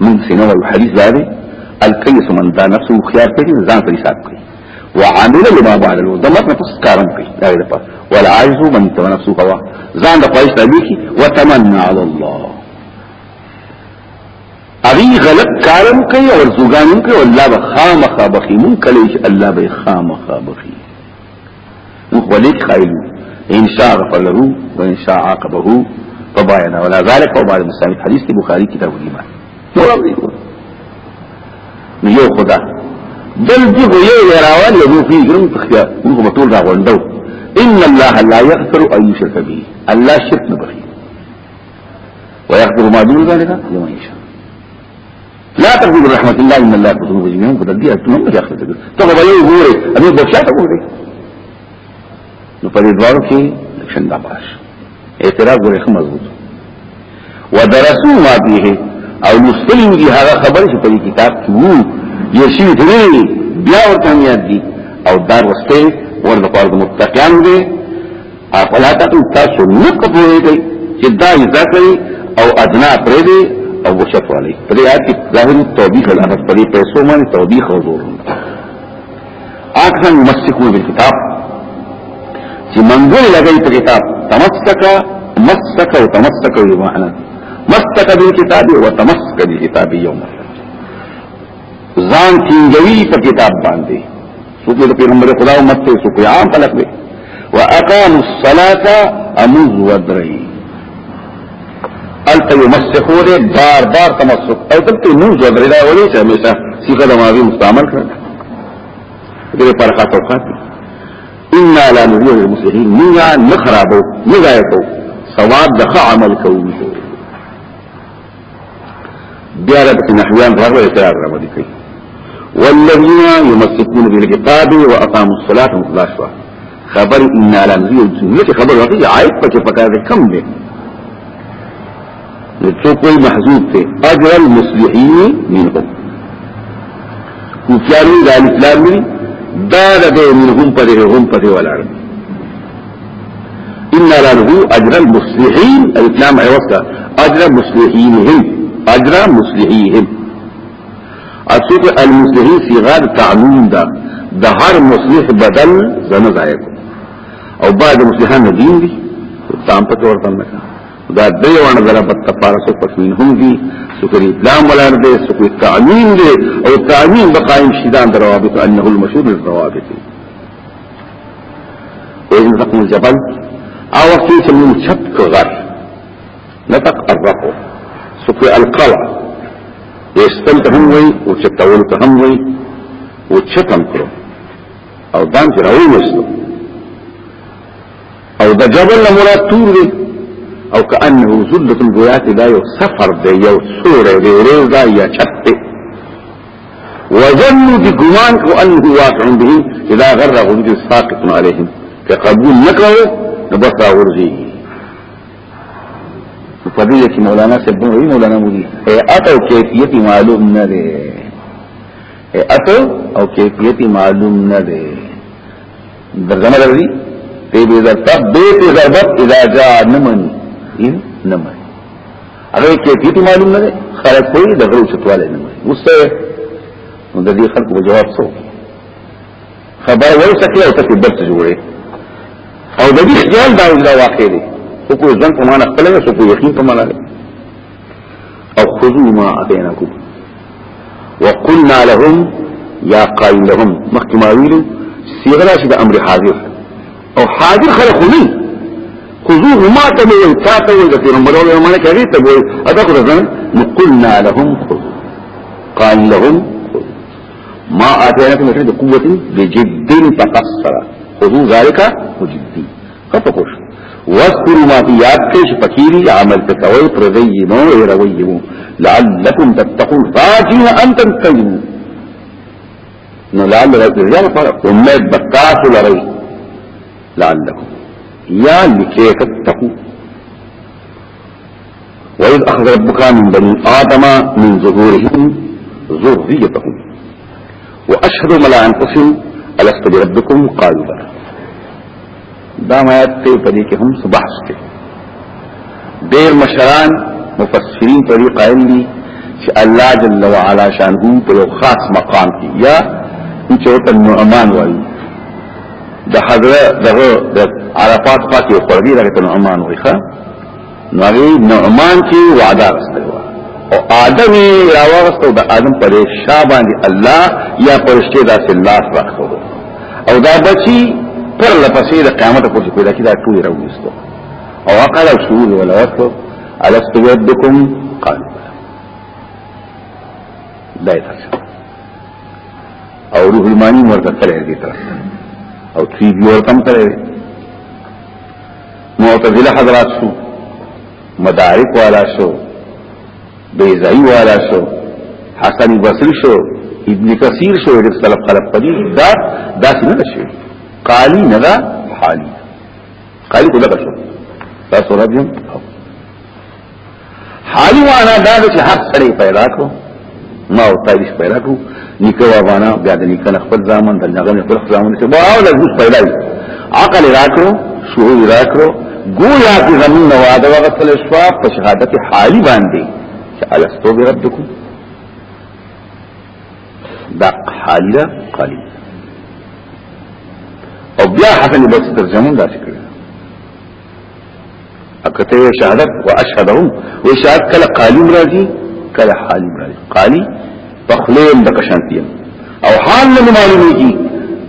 من سنو الحديث ذلك الكيس من دا نفسه خيار كي ځان پر حساب کوي وعامل لما بعد ألو د مرګ نفس کارم کوي دا په ولا عاجز من تو نفسه هوا ځان د خواهش تابع کی وتمنى على الله. اغي غلط کارم کوي أو زوګانم کوي الله به خامخا بخي مون کله چې الله به خامخا بخي نو إن شاء غفر له وإن شاء عاقبه. فباينا ولا ذلك وبعد مسلم حديث البخاري كتاب الإيمان. نو یو خدا بل دغه یو راوال یو فی ګرم تخیا موږ مټول را غونډو إن الله لا يغفر أن يشرك به. الله شرک نه بخي ويغفر ما دون ذلك لمن يشاء. لا تقول رحمة الله إن الله يغفر ذنوب جميعا قد نه اخر ته ته به یو ګوره امي بخښه ته ګوره نو په دې دوارو کې څنګه باش اعتراف ګوره مضبوط. ودرسوا ما فيه. او لستلو دي هغه خبر چې په کتاب کې وو. یشي دې بیا ورته یاد دي او دار وسته ورته پاره متقین دي اپلا تاسو تاسو نه کوی دی چې دا ذکر او ادنا پرې دی او وشف علی په دې آیت ظاهر توبېخ الامر په دې پیسو باندې توبېخ او زور اکثر مسکو بالکتاب چې منګول لګي په کتاب تمسک مسک أو تمسک یو معنا مسک بالکتاب وتمسک بالکتاب یوم ځان ټینګوي په کتاب باندې څوک د پیغمبر خدا امت ته څوک عام خلق دی وأقاموا الصلاة أمز ودري الته يمسخو دې بار بار تمسک أو دلته موز ودري دا ولي چې همیشه صيغه د ماضي مستعمل کړه دې پر خاطر اوقات ان لا نذير المسلمين نيا نخربو نغايتو ثواب دخ عمل کوي بیا د نحویان راغله اعتراض راوړي کوي والذين يمسكون بالكتاب وأقاموا الصلاة مخلصوا خبر إن نزول جمله خبر واقعي عائد پکې پکاره کم دي نو کوئی محذوب ته أجر المصلحين منهم. کوفیانو د اسلام دا د منهم پرې هم پرې ولاړ ان لا له اجر المصلحين الاسلام عوض اجر مصلحينهم. اجر مصلحيهم. اصوب المصلحين صيغه تعمیم ده. د هر مصلح بدل زنه ځای او بعد مصلحان دین دي. تام په ورته نه دا دیوانه ضربت کفاره سو پسمین هم دي سکری اسلام ولر دي سکری تعمیم دي او تعمیم بقائم شیدان دروابط انه المشهور للروابط وإن تقم الجبل او وقتی سمون چپ غر نتق الرفو سکری القلع. وستل ته هم وي او چتول ته هم وي او چتم کړو او دان چې راوي وستو او د جبل مراد تور دی او کانه ذله الغيات دا یو سفر دی یو سوره دی روزا یا چت دی وظنوا بګمان کو انه واقع به اذا وجود ساقط عليهم. كقبول نکړو نبس را غرزیگی فضیلی چی مولانا سبن وی مولانا مودی حیعت او کیفیتی معلوم نده حیعت او کیفیتی معلوم نده درزمه لرزی تیبی زرطب بیت زربت اذا جا نمانی این نمانی اگر کیفیتی معلوم نده خرق کوئی دغرو چطوالی نمانی اس سے مدردی خلق بجواب سو خبر ورسکی او تکی درس جوڑی او د دې خیال دا ولا واقع دي سو کوئی ځن په معنا خپل سو کوئی یقین په معنا او خذوا ما اتيناكم وقلنا لهم يا قائل لهم مخکما ویلو صيغه شي د امر حاضر. او حاضر خلقوني خذوه ما تموي تاتوا د پیغمبر او معنی کوي ته وي ادا خو ځن قلنا لهم خذوا قال لهم ما اتيناكم من قوه بجد تقصر خذوا ذلك وجدي خطوش واذكروا ما في یاد چې فقيري عمل تکوي پردينو يرويمو لعلكم تتقون. راجين أن تنتهوا نو لعل رجل پر امید بتاسو لري. لعلكم. يا لكي تتقوا وإذ أخذ ربك من بني آدم من ظهورهم ذريتهم. وأشهدوا ملا أنفسهم ألست بربكم قالوا بلى دا آیات ته په دې کې هم بحث کوي ډېر مشران مفسرین پر قائل دي چې الله جل وعلا شانه په یو خاص مقام کې یا چې ته نعمان وایي د حضرت دغه د عرفات پاتې خورګي راته نعمان وایي نو نعمان چې وعده راستلو او آدم راوغستو د آدم پر شاه باندې الله یا پرشته داسې الله راخو او دا بچي پر لپسې د قیامت پورې پیدا کی دا ټول راوستو او وقال شهود ولا وقت الست يدكم قالوا دا یې او روح المانی ورته کړی دی طرف. او تی بي ورته کړی معتزله حضرات شو مدارک والا شو بیزائی والا شو. حسن بصری شو ابن کثیر شو د سلف خلق پدی دا داسې نه شي قالی نه دا حالی قالی کو دا شو تاسو راځم حالی وانا دا چې حق سره پیدا کو ما او تاریخ پیدا کو. نیکه وابانا بیا د نیکه خپل ځامن د نغمه خپل ځامن څخه باو له اوس پیدا عقل راکړو شعور راکړو ګویا چې زمون نو واده وغسل شوا په شهادت حالی باندې چې الستو بربکم دا حالی قالی او بیا حسن بس ترجمه دا ذکر اکته شهادت واشهدهم وشهادت کله قالی راځي؟ کله حالی راځي. قالی تخلیم د کشانتیم او حال نه معلومیږي.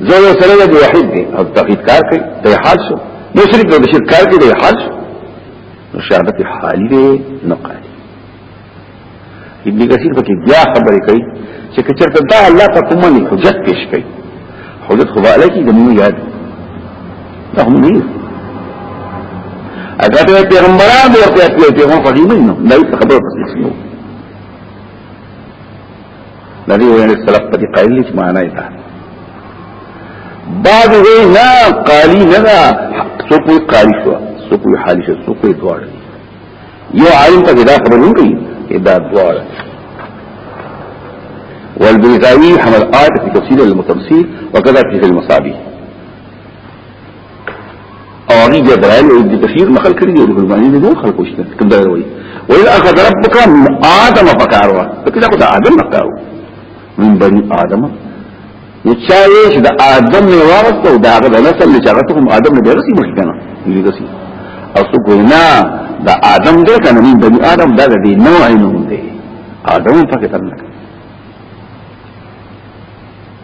زه سره د واحد دی. او توحید کار کوي د حال شو. مشرک د شرک کار کوي د حال شو. نو شهادت حالی دی نه قالی ابن کثیر پکې بیا خبرې کوي چې کچرته دا الله ته کومه نه حجت پیش کوي حجت خو علی کی د مو یاد دا هم نه اگر پیغمبران ورته پیغمبر فقیمه نو نه خبره پسې شنو نبی ویل سلف پتی قائل معنا یې ده بعد وی نه قالی نه ده سو کوئی قالی شو سو کوئی حالی شو سو کوئی دوار یو عالم ته دا خبر نه کوي دا دوار. والبيزاوي حمل آية في تفسير المتمثيل وكذا في المصابيح. أو هغه د دلایل أو د کثیر نقل کړی دی په باندې نه خلق وشته کوم دا وایي وإذا أخذ ربك آدم فكاروا. فكذا قلت آدم نقاو من بني آدم. نچاوی چې د آدم نه وارث دا هغه نسل کوم آدم نه درسي مخ کنه دې ګوینا د آدم دې کنه من بني آدم دا دې نوع نه دی آدم په کې ترنه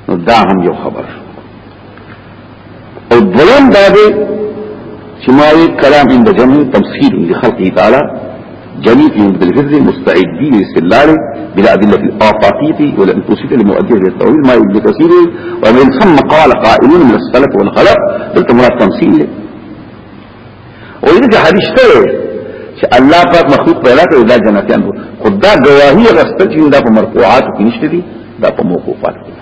نو دا هم یو خبر. أو دویم دا دی چې کلام عند جمع تمثيل لخلقه تعالى جميع في مبدل الفرد مستعدين للاستدلال بلا أدلة الآفاقية ولا أنفسية لمؤدية للتأويل ما يجب كثيره ومن ثم قال قائلون من السلف والخلف قلت مراد تمثيل وإذا حديث تره چې الله پاک مخلوق پیدا کړی دا جنتیان دو خدا گواهی غسل چې دا په مرفوعات کې نشته دي دا په موقوفات کې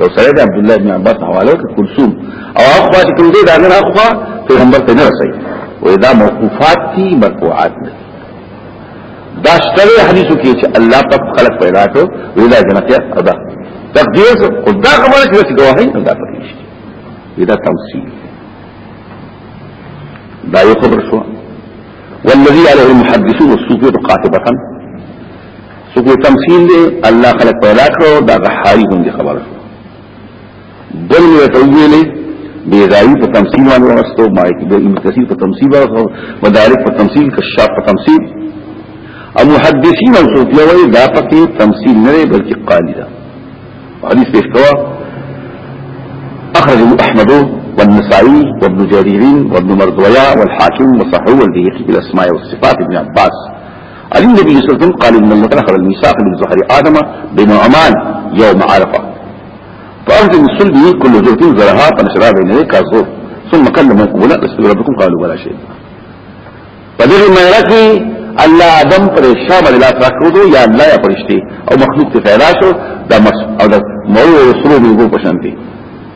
یو سره د عبد الله بن عباس حواله کې کلثوم. او هغه چې کوم دي دا نه هغه پیغمبر ته نه رسي و دا موقوفات دي مرفوعات نه. دا شتره حدیثو کې چې الله پاک خلق پیدا کړو ویلا جنتیا ادا تقدیر خدا خبره چې گواهی دا پکې نشته دا تمثيل دا یو خبر شو والذي عليه المحدثون والصوفيه قاطبة. سوګي تمثيل دی الله خلق پیدا کړو دا غحاري باندې خبر شو بل یو تویلې بیزایی په تمثيل باندې ورستو ما کې د ابن کثیر په تمثيل باندې مدارک په تمثيل کشاف په تمثيل. أو محدثین أو دا پکې تمثيل نه بلکې قالی ده حدیث پیش کوا أخرجه أحمد والنسائي وابن جرير وابن مرضويا والحاكم وصححه والبيهقي بالاسماء والصفات ابن عباس. علي النبي صلى الله عليه وسلم قال إن الله اخذ الميثاق من زهر آدم بنعمان يوم عرفة. فأخذ من صلبه كل زوجة زرها فنشرها بين يديك كالزور ثم كلموا قبولا لست ربكم قالوا ولا شيء. فدغه مېره کې الله آدم پر شام له لاس راکړو یا الله یا پرشتي أو مخلوق ته پیدا شو د مس أو د مو دی په پشانتي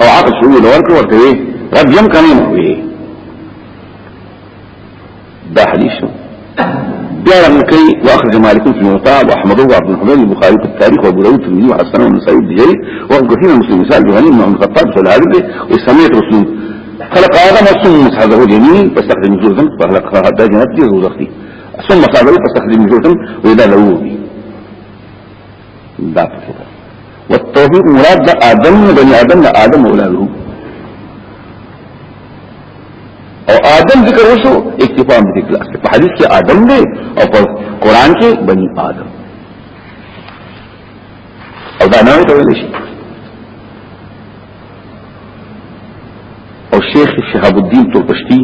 أو هغه شو نو ورکو ورته رب یم کني وي دا حدیث بیا کوي وأخرج مالك في الموطا وأحمد وعبد الحميد البخاري في التاريخ وأبو داود الترمذي وحسن والنسائي البجري وابن المسلمين. سأل جهنم بن الخطاب في العابد وسميت رسول. خلق آدم ثم مسحبه اليمين فاستخدم ذنب فخلق هذا جنات دي روزختي ثم صابروا فاستخدم جوتم وإذا لوه دا پکې والتوحيد مراد دا آدم بني آدم دا آدم اولاده او آدم ذکر وشو؟ اکتفا هم ذکر اصلا پا حدیث کی آدم دے او پا قرآن کی بني آدم. او دا ناوی تولیشی او شیخ شهاب الدین تورپشتی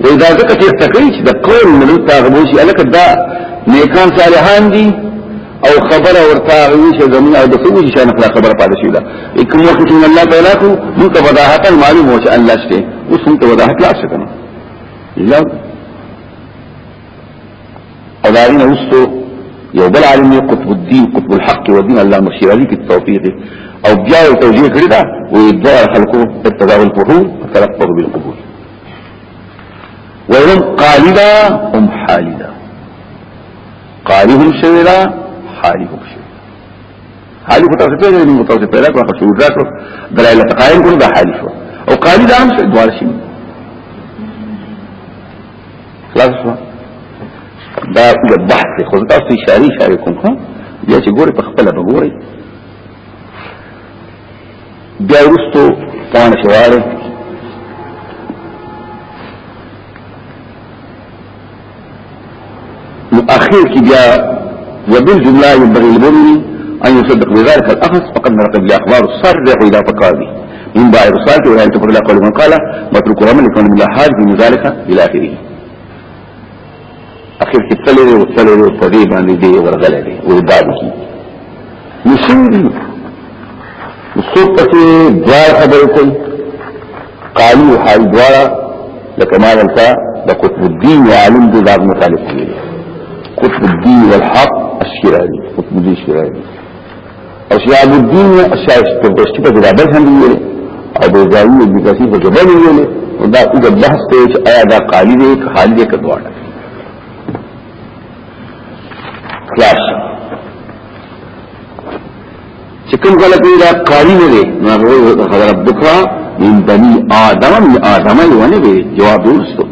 و اذا ذکر تیر تکریچ دا قول ملو تاغبوشی الکت دا نیکان صالحان دی أو خبره ورته وی چې أو د څه شان خپل خبره پاده شي دا کوم وخت چې الله تعالی کو موږ ته وضاحت معلوم هو چې الله شته اوس موږ ته وضاحت لا څه کنه لا أو دا نه یو بل عالم قطب الدین قطب الحق والدين. الله مشير علي في التوفيق. أو بیا أو توجيه کړی دا و دوه خلقو اتباع الفهوم وتلقوا بالقبول. وهم قالدا هم حالدا قالهم شولا حالي کو شي کو تاسو پیدا نه تاسو پیدا کړو شو راکړو دلایل تقایم کړو دا حالي شو أو قالی دا هم څه دوار شي خلاص دا یو بحث خو تاسو اشاره اشاره کوم ها بیا چې ګوري په خپل به ګوري بیا ورستو پان شواره نو اخیر کې بیا وبالجملة ينبغي المؤمن أن يصدق بذلك الأخذ فقد نرقب لأخبار الصرح إلى فقاضي من باع رسالته ولا ينتفق إلى قول من قال مترك رمل يكون من الله حاجب من ذلك إلى آخره. اخر کې تللی أو تللی أو په دې باندې دی ورغله دی أو داد کی کوي قالو حال دوار لکه ما دلته د قطب الدین عالم دي دا مخالف قطب الدين والحق شیرانی قطبی شیرانی او شیاب الدین نے شاید پرگوشتی پر جدابت ہم لیے او بیزائی ابن کسی پر جبہ لیے لے او دا اگا بحث تے چھ آیا دا قالی دے، ایک حال دے کدوانا خلاص. چکم غلط دا قالی دے حضرت بکرا، من بنی آدم، من آدم یوانے بے جواب دورستو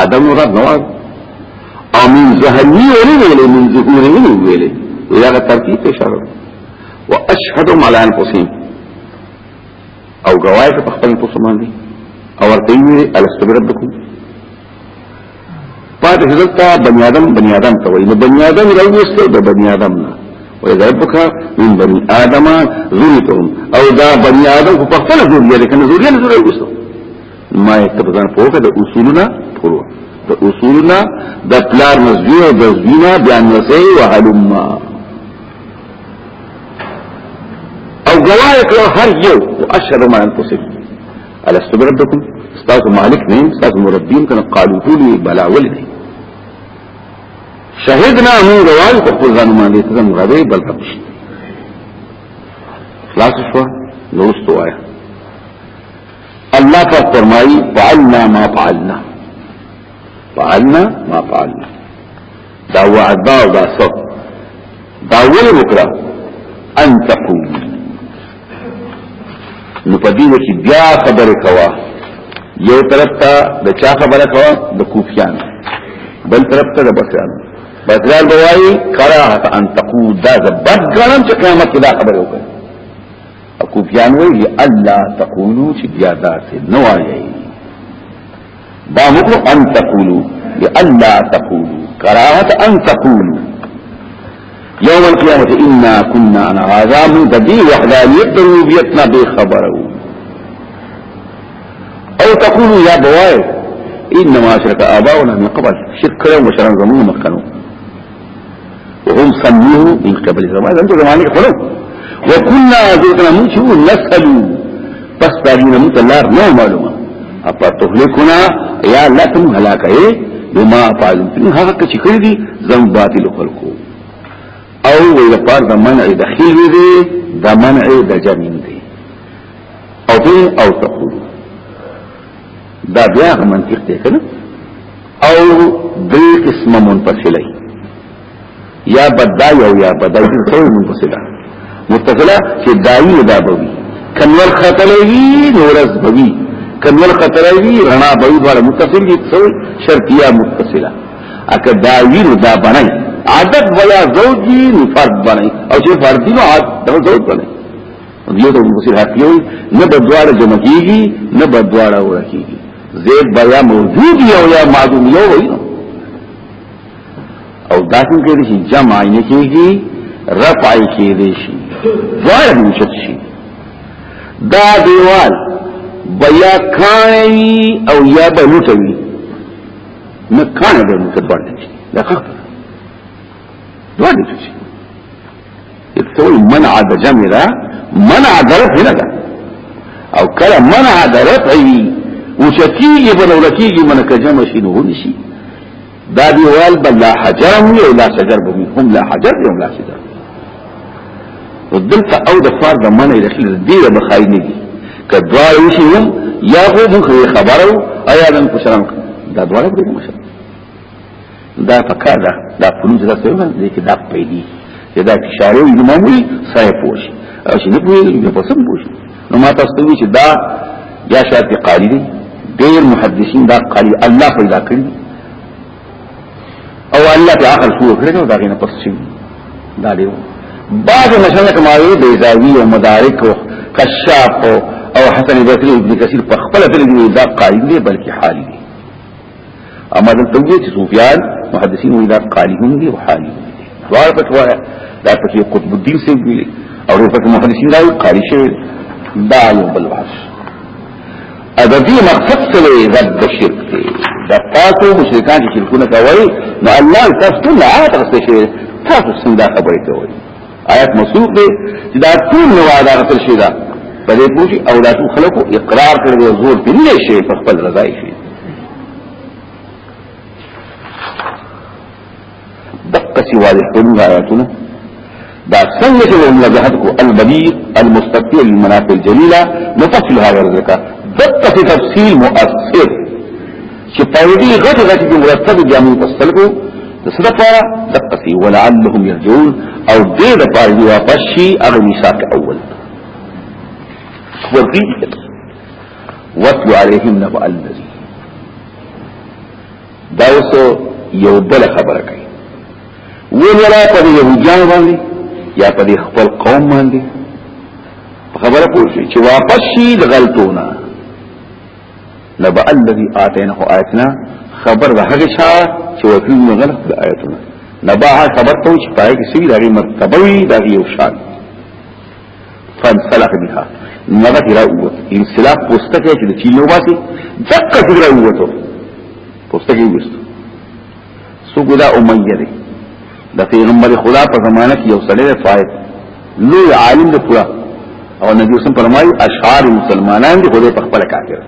آدم رب نواب. او من ذهنی ولی ویلی من ذهنی ولی ویلی. ویلی اگر ترتیب پیشار و اشهدم علی انفسیم. او گواهی که پخپل انفسو ماندی او ارتیوی الستبی ربکم پاید حضرتا بنی آدم بنی آدم تاوئی نو بنی آدم رویستو دا بنی آدم نا وإذا ربك من بني آدم ذريتهم أو دا بني آدم فقفل ذرية لكن ذرية لذرية أسر ما يكتب ذان فوق دا أصولنا فروع أصولنا د پلار مزوی أو د زوینا بیان وسی و حلما أو گواه کړو هر یو اشهد ما انفسکم ألست بربکم أستاذ مالک نه أستاذ مربین کنه قالو طولی بلا ولدی شهدنا من روان کو خپل ځان باندې ته مغوي بل تپش خلاص شو نو استوایا الله کا فرمایي فعلنا ما فعلنا. فعلنا ما فعلنا. دا وعدا أو دا سو دا ولې وکړه ان تقول نو پدې کې بیا خبره کوا یو طرف ته د چا خبره کوا د کوفیان بل طرف ته د بسیان بسیان بوایي کراهة أن تقول. دا زبد غنم چې قیامت دا خبره وکړه کوفیان وی الله تقولوا چې بیا دا وایي دا مطلب أن تقولوا لألا تقولوا كراهة أن تقولوا. يوم القيامة إنا كنا عن عذاب ددي وحدانيت ربوبيتنا بخبره. أو تقولوا يا بواي إنما أشرك آباؤنا من قبل شرك لهم وشران زمون مكانوا وهم سموه من قبل زمان انتو زمانك خلو وكنا ذلكنا منشو نسألوا. بس تارينا متلار نو معلومة. اپا تهلکنا یا الله تم هلاکه بما فعلتم هغه چې کړی دي زم باطل خلقو او وی د پار د منع د خیل دی د منع د جمین دی او دې او تقول دا بیا منطق دی کنه او دې قسمه منفصله یا بدای او یا بدای څه منفصله متصله چې دایي دا بوي کنور خطلوي نورز بوي کنول قطره وی رنا به دوار متصل دي څو شرطیه متصله. اکه دا ویرو دا بنای عادت ولا زوجی فرد بنای او چې فردی نو عادت زوج بنای دیو ته مصیر حقیقی ہوئی نه بدوار جمع کیگی نه بدوار او رکیگی زید بریا موجود یو یا معدوم یو ہوئی او داسم که دیشی جمع آئینه کیگی رفع کی دیشی دوار نوشت شی دا دیوال بیا کانی او یا بلوتوی نه کانی به متبر دي دا خبره دوه دي چې یتول منع د جمع منع د رفع نه ده. او کله منع د رفع وشتیږي په دولتیږي منع ک جمع شي نه ونشي. دا دیوال بل لا حجر هم لا شجر هم لا حجر هم لا شجر. ودلته او د فرد منع داخله دي د بخاینه دي. کدوار وشي هم یا خو موږ خبرو ایا دن پښرم دا دواړه دې مشه دا پکا دا دا فلوس دا څه نه دي کې دا پیدي دا اشاره وي معمولی سره پوش او چې نه پوي په سم پوش نو ما تاسو ته چې دا یا شاعت قالی دي ډېر محدثین دا قالی الله پیدا کړی او الله په اخر شو کړی دا غینه پس شي دا دی بعض مثلا کماوی بیزاوی او مدارک او کشاف او او حسن بصري ابن كثير په خپل تل دي دا قائل دي بلکې حال دي. اما د توجيه چې سفيان محدثين وي دا قائلون دي او حال دي. دوار په توه دا په قطب الدين سي وي او په محدثين دا قائل شي دا علم بالوحش ادبي مقصد سره رد شرک دي دا تاسو مشرکان چې شرکونه کوي نو الله تاسو ته عادت راځي چې تاسو څنګه خبرې کوي آیات مسوق دي چې دا ټول نو عادت شي دا. په دې پوښي أو دا ټول خلکو اقرار کړی أو زور په نه شي په خپل رضا شي. دقه سی واضح کړو آیاتونه. دا څنګه چې موږ وضاحت کو البلیغ المستقل للمنافع الجليله نفصل هذا الذکر دقه تفصيل مؤثر. چې پایدي غټ غټ دي مرتب جامع فصل کو تصدق پارا دقه ولعلهم يرجعون أو دې د پایدي واپس شي هغه میثاق ورغي واتلو عليهم نبأ الذي دا اوس یو بل خبره کوي. ویلا په يهوديان باندې یا په خپل قوم باندې؟ خبره پوښي چې واپس شي د غلطونه نبأ الذي آتيناه آياتنا. خبر ده هغه چا چې وکړي غلط د آیاتونه نبأ خبر ته چې پای کې سوي دغه مرتبه وي دغه یو شان. فانسلخ منها نبأ راوت انسلاخ پوستکه چې د چینو باسي دقه راوته پوستکه وست سو ګدا امیه ده د پیغمبر خدا په زمانه کې یو سړی فائد. لوی عالم دی پورا. او نبی وسلم فرمایي اشعار مسلمانان دي خدای په خپل کافر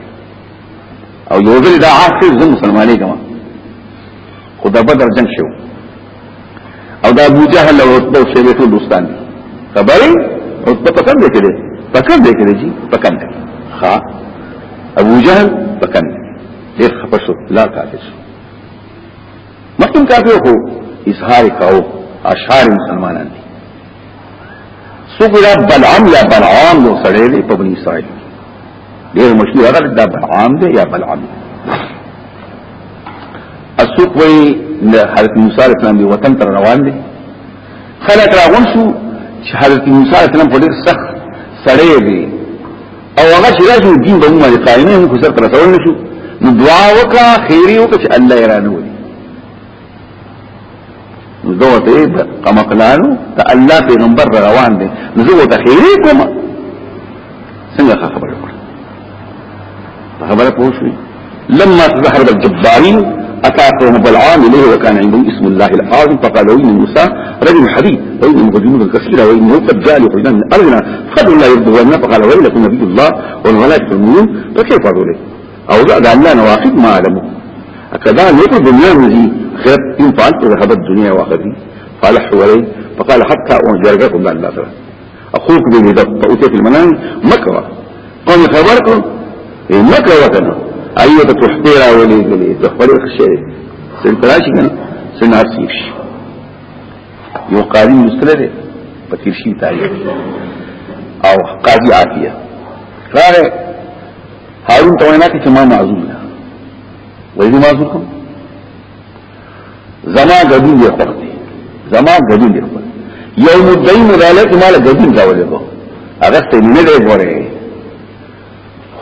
او یو ځل دا اخر زم مسلمانې کما خدا بدر جنگ شو. او دا ابو جهل او عتبه او شیبه دوستان دي. خبرې؟ عتبه دی کړي پکم دی کړي جی پکم دی ها ابو جهل پکم دی ډیر خپشو لا کافر شو مخکې کافر هو اظهار کاو اشعار مسلمانان دي سوګرا بلعام یا بلعام یو سړی دی په بنی اسرائیل ډیر مشهور هغه دا بلعام دی یا بلعام اسوق وی حضرت موسی علیہ السلام دی وطن تر روان دي خلک راغون شو چې حضرت موسی علیہ السلام په ډیر سخت سړی دی. او هغه چې راځي دین به موږ قائمه موږ سره تر رسول نشو نو دعا وکړه خیری وکړه چې الله یې رانه ولي. نو زه ته قمقلانو ته الله پیغمبر روان دي نو زه ته خیری کوم. څنګه خبره کړه خبره پوښوي لما تظهر الجبارين أتى قوم بلعام إليه وكان عنده اسم الله العظيم. فقال وإن موسى رجل حديد وإن مجنون كثيرا وإنه قد جاء ليخرجنا من أرضنا فقالوا لا يرضونا فقال ويلكم نبي الله والملائكة المؤمنون فكيف ذلك أو زاد عن لا نواقض ما علموا هكذا نقول الدنيا نزي خير إن فعلت ذهب الدنيا وآخرين قال حوالي فقال حتى بأن لا ترى أخوك بني فأتي في المنام مكوى قوم خبركم؟ ایو ته پښتې راولې غلې ته خپل خشه سنتراشي کنه سنار سیفش یو قاضي مستره ده پتیر شي تاریخ او قاضي عافیه راغه هارون ته وینا کې چې ما معذور ده. وایي معذور کوم زما غدین دی خپل زما غدین دی خپل یو مدعی مدالت مال غدین راولې کو هغه ته نه دی غوړې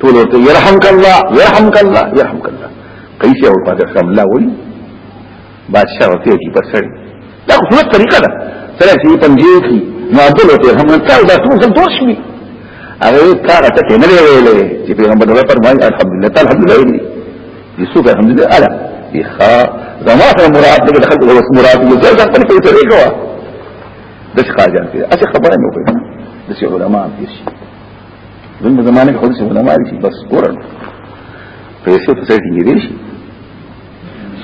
ټول ورته يرحمك الله يرحمك الله يرحمك الله. کیسه أو پاتې الله وایي بادشاہ ورته کی پر سړی دا خو طریقه ده. سره چې پنځه کی نو عبدل ته هم کار دا ټول څه دوش می هغه کار ته نه ویلې چې پیغمبر الله فرمایي الحمدلله الحمدلله یوسف الحمدلله ألا. بخا زما سره مراد دې دخل أو مراد. دې ځان په دې طریقه وا د څه کار جان اچھا خبره مې وکړه د علماء شي دغه زمانه کې خو علماء دي بس ګورن پیسې په څه دي دي شي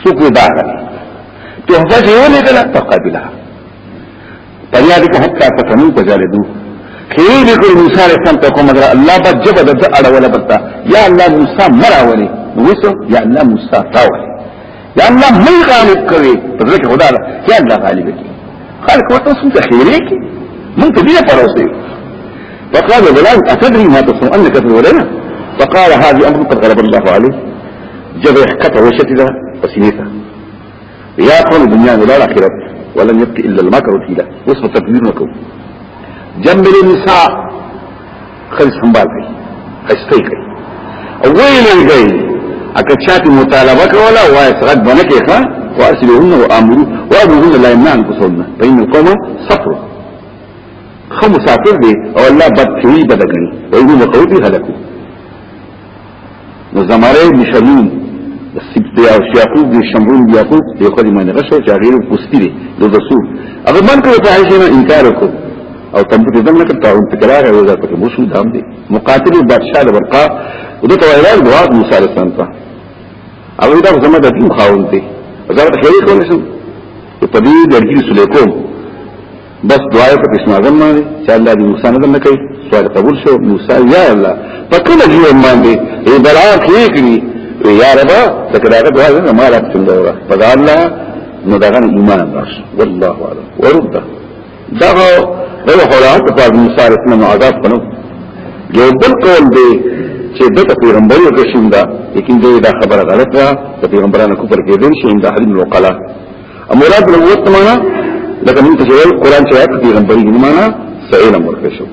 څوک دا تحفه یې ولې کړه تقابلها فریاد کو حتی فتنو بجالدو خیر بکر موسی علیہ السلام ته کوم در الله با جبه د اړه ولا بتا یا الله موسی مرا ولی وسو یا الله موسی تاولی. یا الله مې غالب کوي په ځکه خدا یا الله غالب کی. خلق ورته څه خیره کی مونږ ته دې پروسه. فقال بلال أتدري ما تصنع أنك تقولنا فقال هذه أمر قد غلب الله عليه جبه حكته وشتده وسنيته يا قوم الدنيا ولا الآخرة ولم يبقي إلا المكر وتيلا. واسم تدبير نکو جنب النساء خل سنبال کوي خسته کوي أو ویل گئی اکه چاته مطالبه کوله وای سرت بنکه ښا وارسلوهن وأمرهن لا يمنعن كسرن فإن القوم صفر. خو مسافر دي او الله بد کوي بدګني وایو مقوتي هلكو نو زماره مشلون سبت او شیاقوب دی شمرون دی یاقوب دی خو دی باندې غشو چې غیر پوستی دی د رسول هغه من کړو ته عائشہ نه انکار وکړ. او په دې نه کړه او تکرار او دا پکې مشهود هم دی. مقاتل بادشاہ د ورقا تو اعلان دعا موسی علیہ السلام ته. هغه دا زما د دین خاون دی. وزارت خیری کول شم. په دې درګي سلیکوم بس دعا په اسم اعظم باندې چې الله دې موسی نه کوي سوال قبول شو موسی یا الله کله ژوند باندې ای بلا کې یا ربا لکه داغه دعا نه ما لا څنګه فدا الله نو داغه ایمان راش والله اعلم۔ ورد دغه دغه خلاص په موسی علیه السلام عذاب کنو یو بل قول دی چې د پیغمبر یو قسم دا لیکن دا خبره غلط ده پیغمبرانو کوپر کې دین شي د حدیث وقلا امراد له وخت معنا لکه موږ ته ویل قران چې آیت پیغمبري نه معنا سئل امر کشو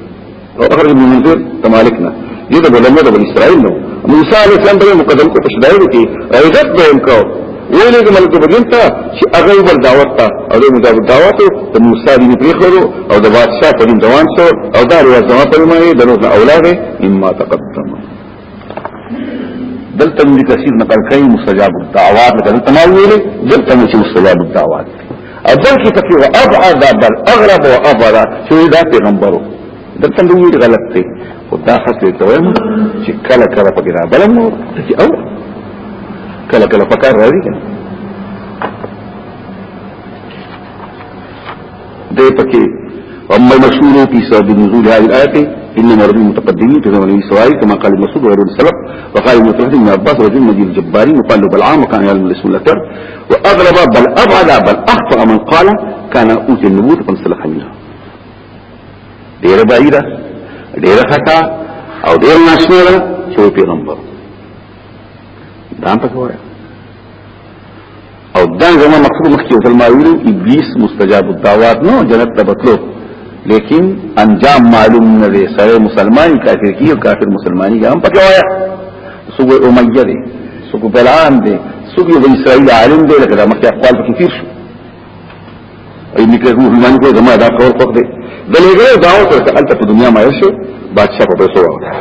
او اخر ابن منذر تمالکنا دې د علماء د اسرائیل نو. موسی علیه السلام په مقدم کو پښدایو کې عزت به کو ویلې د ملک بدین ته چې هغه ول دعوت ته او د مجاب دعوت د موسی دی پری خورو او د بادشاہ په دین روان شو او دا ریاض ما په مې د نو اولاد اما تقدم. دلته موږ کثیر نقل کوي مستجاب الدعوات. لکه تمام ویلې دلته موږ مستجاب الدعوات اذن کې تفسیر ابعد بل اغرب وابعد چې دا پیغمبرو دلته دوی غلط دی خدا حسن ته وایم چې کله کله پکې را بلم نو چې او کله کله پکار راځي کنه دې پکې اما مشهور في سبب نزول هذه الايه إنما مرض المتقدمين في زمن الاسرائيل كما قال المسعود وغيره السلف وقال ابن مسعود بن عباس رجل نبي الجبارين وقال له بالعام وكان يعلم الاسم الاكثر وأغلب بل أبعد بل أخطأ من قال كان أوتي النبوة فانسلخ منها. ډیر بعیده ډیر خطأ أو ډیر ناشنا ده چې پیغمبر دا په أو دا زموږ مقصود مخکې وصل ما ابلیس مستجاب الدعوات نو جنت ته بتلو لیکن انجام معلوم نہ دے سر مسلمان کافر کی کافر مسلمانی کا ہم پکوایا سگو امیہ دے سگو بلان دے سگو بن اسرائیل عالم دے لیکن رمک اقوال کی فیر شو۔ ای نکلے روح کو زمان ادا کور پک دے۔ دلے گئے داؤں تو رسال تک دنیا میں ایسے بادشاہ کو پیسو آگا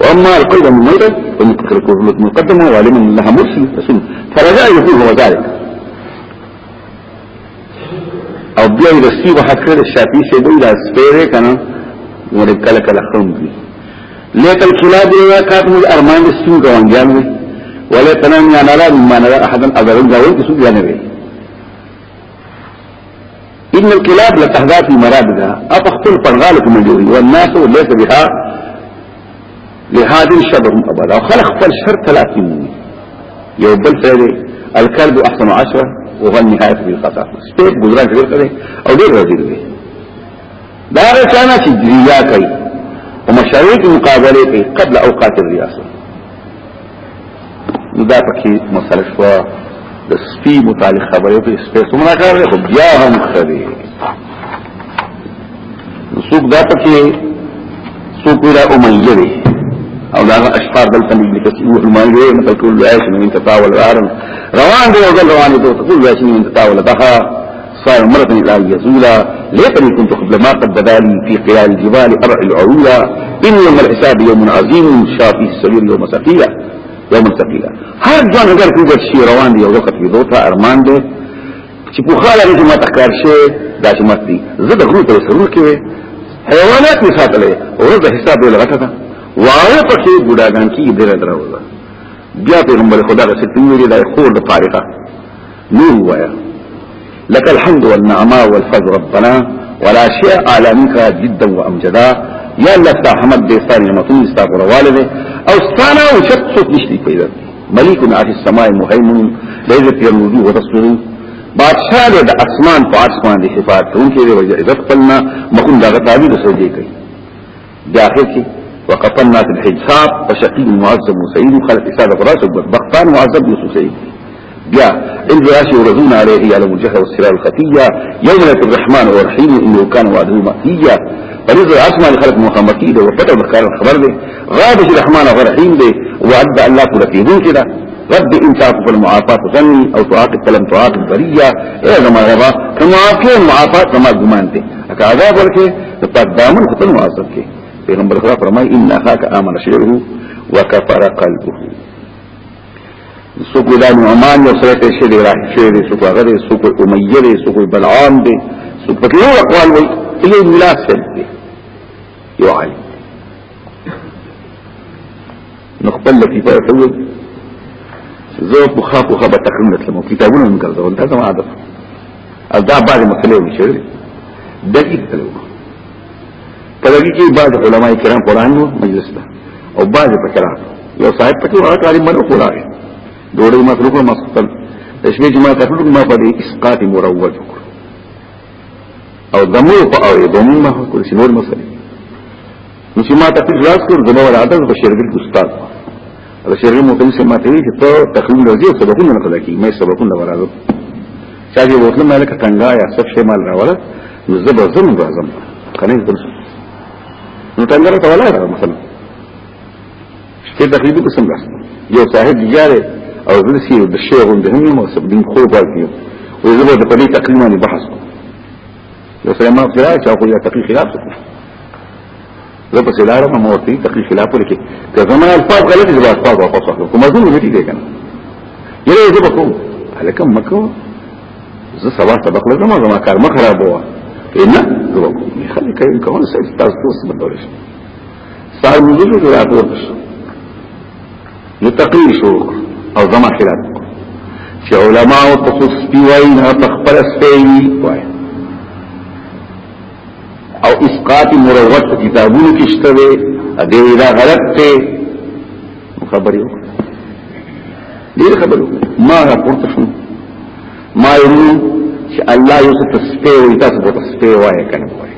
واما القلب من ميتا فمتكر الله مرسل رسول فرجاء يقول أو بیا د سی وحد کړه شافعي شه دی لا سپیره کنه ور کله کله خون دي لیکن کلاب یا کاتم ارمان سو ګوانګیان وي. ولا تنام یا نالا ما نرى احدا اذرن جاوي کسو بیا ان الكلاب لتهدى في مرادها افخطل فرغالك من جوهي والناس ليس بها لهذه شبهم ابدا. وخلق فالشر ثلاثين يو بل فعلي الكلب احسن عشرة. وغن نهایت بالقطع سپیت گزران شکر کرده او دیر رزیر دی دا رسانا چی ریا کئی و مشاریت مقابله کئی قبل اوقات الریاسه نو دا پکی مسئله شوا د سپی متعلق خبره په سپی څومره کار دی خو بیا هم خبره نو څوک دا پکې څوک را امیه دی او دا اشفار دلته لیکي چې علماء یې متکول عايش من تطاول العالم. روان دي وقال روان دي تقول عيش من تطاول دها صار مرة إلى يزولا ليتني كنت قبل ما قد بدالي في قيال الجبال أرعي العرولا إن يوم الحساب يوم عظيم شافي السبيل يوم سقيلة يوم سقيلة هر جوان اگر کوئی شي روان دي أو وخت کې دوته ارمان دي چې په خاله کې ما تکار شي دا چې مت دي زه د غرو ته سرور کې حیوانات می ساتلې أو د حساب له غټه ده واه پکې ګډاګان کې ډېر دراوځه بیا پیغمبر خدا غسه تنویری دا خور د طریقه نور وایا لك الحمد والنعماء والفضل ربنا ولا شيء اعلى منك جدا وامجدا يا الله ستا حمد دې ستانه نعمتونه ستا والده او ستانه او شت څوک نشي پیدا ملک علی السماء مهيمن لذت الوجوه وتصوير بادشاہ دې د اسمان په اسمان دي صفات کوونکې دی وجه عزت خپلنا مخون دا غتابي د سوجي کوي. د اخر کې وقفنا في الحجاب وشقي معذب وسعيد خلق اساده راس بختان معذب وسعيد بیا ان راشي ورزون عليه يعلم الجهل والسرار الخفية. يوم لك الرحمن والرحيم إنه كان وعده مأتيا. فريض اسماء خلق محمدي ده وفتح بخار الخبر ده غابش الرحمن والرحيم ده وعد الله كل كده رد إن تعطف المعافات ظني أو تعاقب فلم تعاقب برية إيه زمان غبا كمعافين معافات كما گمان ده أكا عذاب ورکه تبقى دامن خطن معاصب پیغمبر خدا فرمائی إن أخاك آمن شعره وكفر قلبه. سوکو دا نعمان یو سره ته شه دی راځي شه دی سوکو هغه دی سوکو امیه سوکو بلعام دی پکې یو أقوال وي یو ملاس دی یو عالم نو خپل لطیفه ته زه په خاطر خبر تکریم نتلم کتابونه من ګرځول دا زما عادت. أو دا بعد مسلې وشي دقیق تلو کله کې بعض علماء کرام قرآن مجلس ده. او بعض پکرا یو صاحب پکې هغه عالم باندې قرآن. ډوړې مخلوق مسقل د شپې جمعه تخلق ما په اسقاط مروج او دمو په او دمو ما کول شي نور مسله نو چې ما تفصیل راز کړ ول عادت په شرګل استاد دا شرګل مو ته ما ته چې ته تخلق راځي او سبقونه نقل کی مې سبقونه ورازو چا چې وکړم مالک څنګه یا سب شی مال راوړل نو زبر زم راځم کنه نو څنګه ته ولا مثلا. چې تقریبا قسم راځي یو صاحب دیاره او زرسي د شیخ د هم مو سب دین خو باقي او زه د پدې تقریبا بحث یو سره ما فرای چې خو یا تقریبا خلاف زه په سلاره ما موتی تقریبا خلاف ورکې که زما الفاظ غلطي زما الفاظ واپس اخلو کوم ځون نه دي کنه یره زه به کوم الکه مکو زه سبا سبق لازم زما کار ما خراب زه به کوم خلک کوي کوم څه تاسو تاسو بدلش صار موجود راځو نو تقریر شروع او زما خلاف چې علماء او تخص پیوای نه تخبر سپی وای او اسقاط مروت کتابونو کې شته دې دا غلط ته خبر یو ډیر خبرو ما راپورته شو ما یو چې الله یو څه تسپی وي تاسو په تسپی وای کنه وای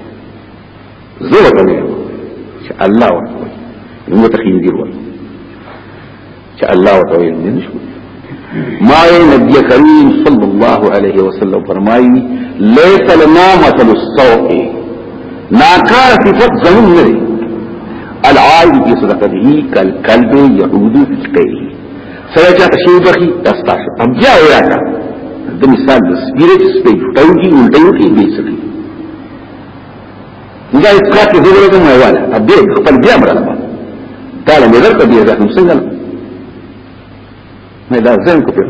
زه وته چې الله وای نو ته خندیر وای چې الله وتعالى نشو ما نبی کریم صلی الله علیه وسلم فرمایي ليس لنا مثل السوء ناکار صفت زمون نری العائد في صدقته كالكلب يعود في سقيه سره چا تشیو بخي دستاش اب بیا ویا ته مثال د سپیره چې سپی ټاو کی الټیو کی به سکی دا اسقاط کې دغه رقم وایواله ا دې خپل بیا مړه ده دا له نظر ته دې رقم څنګه نه دا زم کو په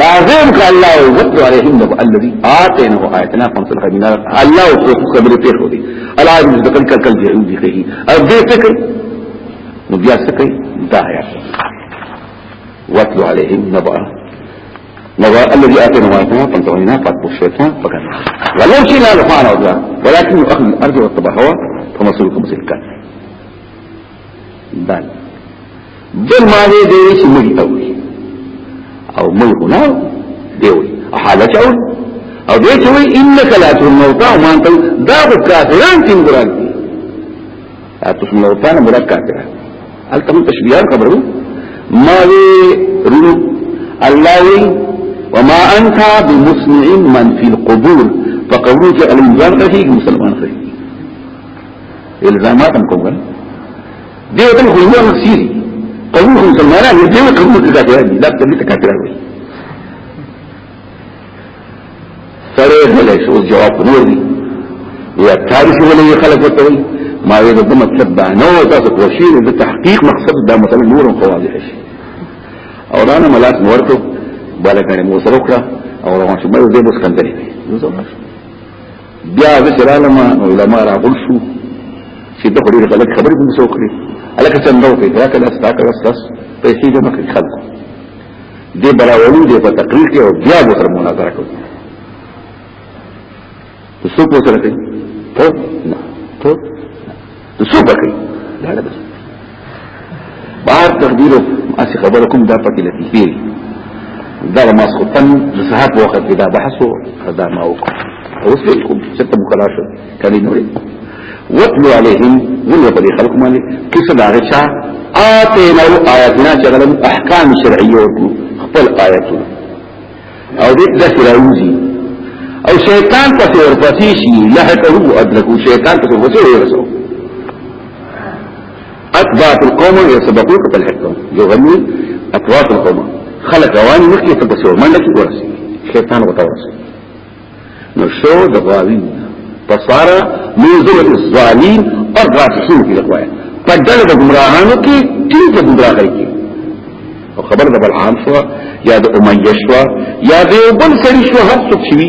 دا زم کو الله او وقت عليهم نو الذي اتينه ايتنا فانصلح بنا الله او په خبره پیښ ودی الله دې ذکر کړه کل دې دې کوي ا دې څه کوي نو بیا څه کوي دا یا واتلو عليهم نبأ نظر الذي آتينا وآتنا فانتهينا فاتبوا الشيطان فكان ولو شئنا لفعنا وضع ولكن أخذ الأرض والطبع هو فمصيركم الكافر دال بل ما دې دې چې موږ ته أو موږ نه دی وي حاله چاول أو دې چې وي انك لا تموت أو ما انت دا د کافران څنګه راځي تاسو موت نه مراد کافران. التم تشبيهان خبرو ما وی رونو. الله وما أنت بمسمع من في القبور. فقبروك الانسان رهيق مسلمان رهيق الزامات هم کوم دیو دل خو یو نفسيري. قبول مسلمانان دیو قبول کافران دي لا تبي کافران وي سره دلې شو جواب نور. دي یا تاریخ ولې خلک وته وي ما یې د مطلب دا نو تاسو تحقیق مقصد دا مثلا نور أو واضح شي أو دا نه ملاک ورته بالکانه مو سره وکړه او روان شو مې دې بس کندري بیا د شرالم علماء راغول شو چې د خوري خلک خبرې به مسو کړی الکه څنګه وکړي دا کله ستا کله ستا پیسې جمع کړي خلک دې براولو دې په تقریر کې او بیا به سره مناظره کوي څوک وسره کوي ته نه ته څوک کوي دا نه بس. بار تقدیر اسی خبرکم دا پکې لطیفه دا ما سخطن د صحاب وخت دا بحث أو دا ما وکړ اوس کوم چې ته مخلاص کړي نوري واتلو عليهم ولو بدي خلق مالي كيف داغه چا آتینا آیاتنا چغلم احکام شرعیه ورکو خپل آیاتونه أو دې د سراوزی أو شیطان پس ورپسی شي لحقه ادرکو شیطان پس ورپسی ورسو اتباعت القوم يسبقوك بالحكم يغني اتباعت القوم. خلق اواني مخي تبسي ورمانك ورسي شیطان وتورسي نو شو دغاوين فصار منزل الظالمين الراسخين في الاقوال فدل د گمراهانو کې ټول د گمراهۍ کې. او خبر د بلعام شو یا د امیه شو یا د بل سړي شو هر څه شي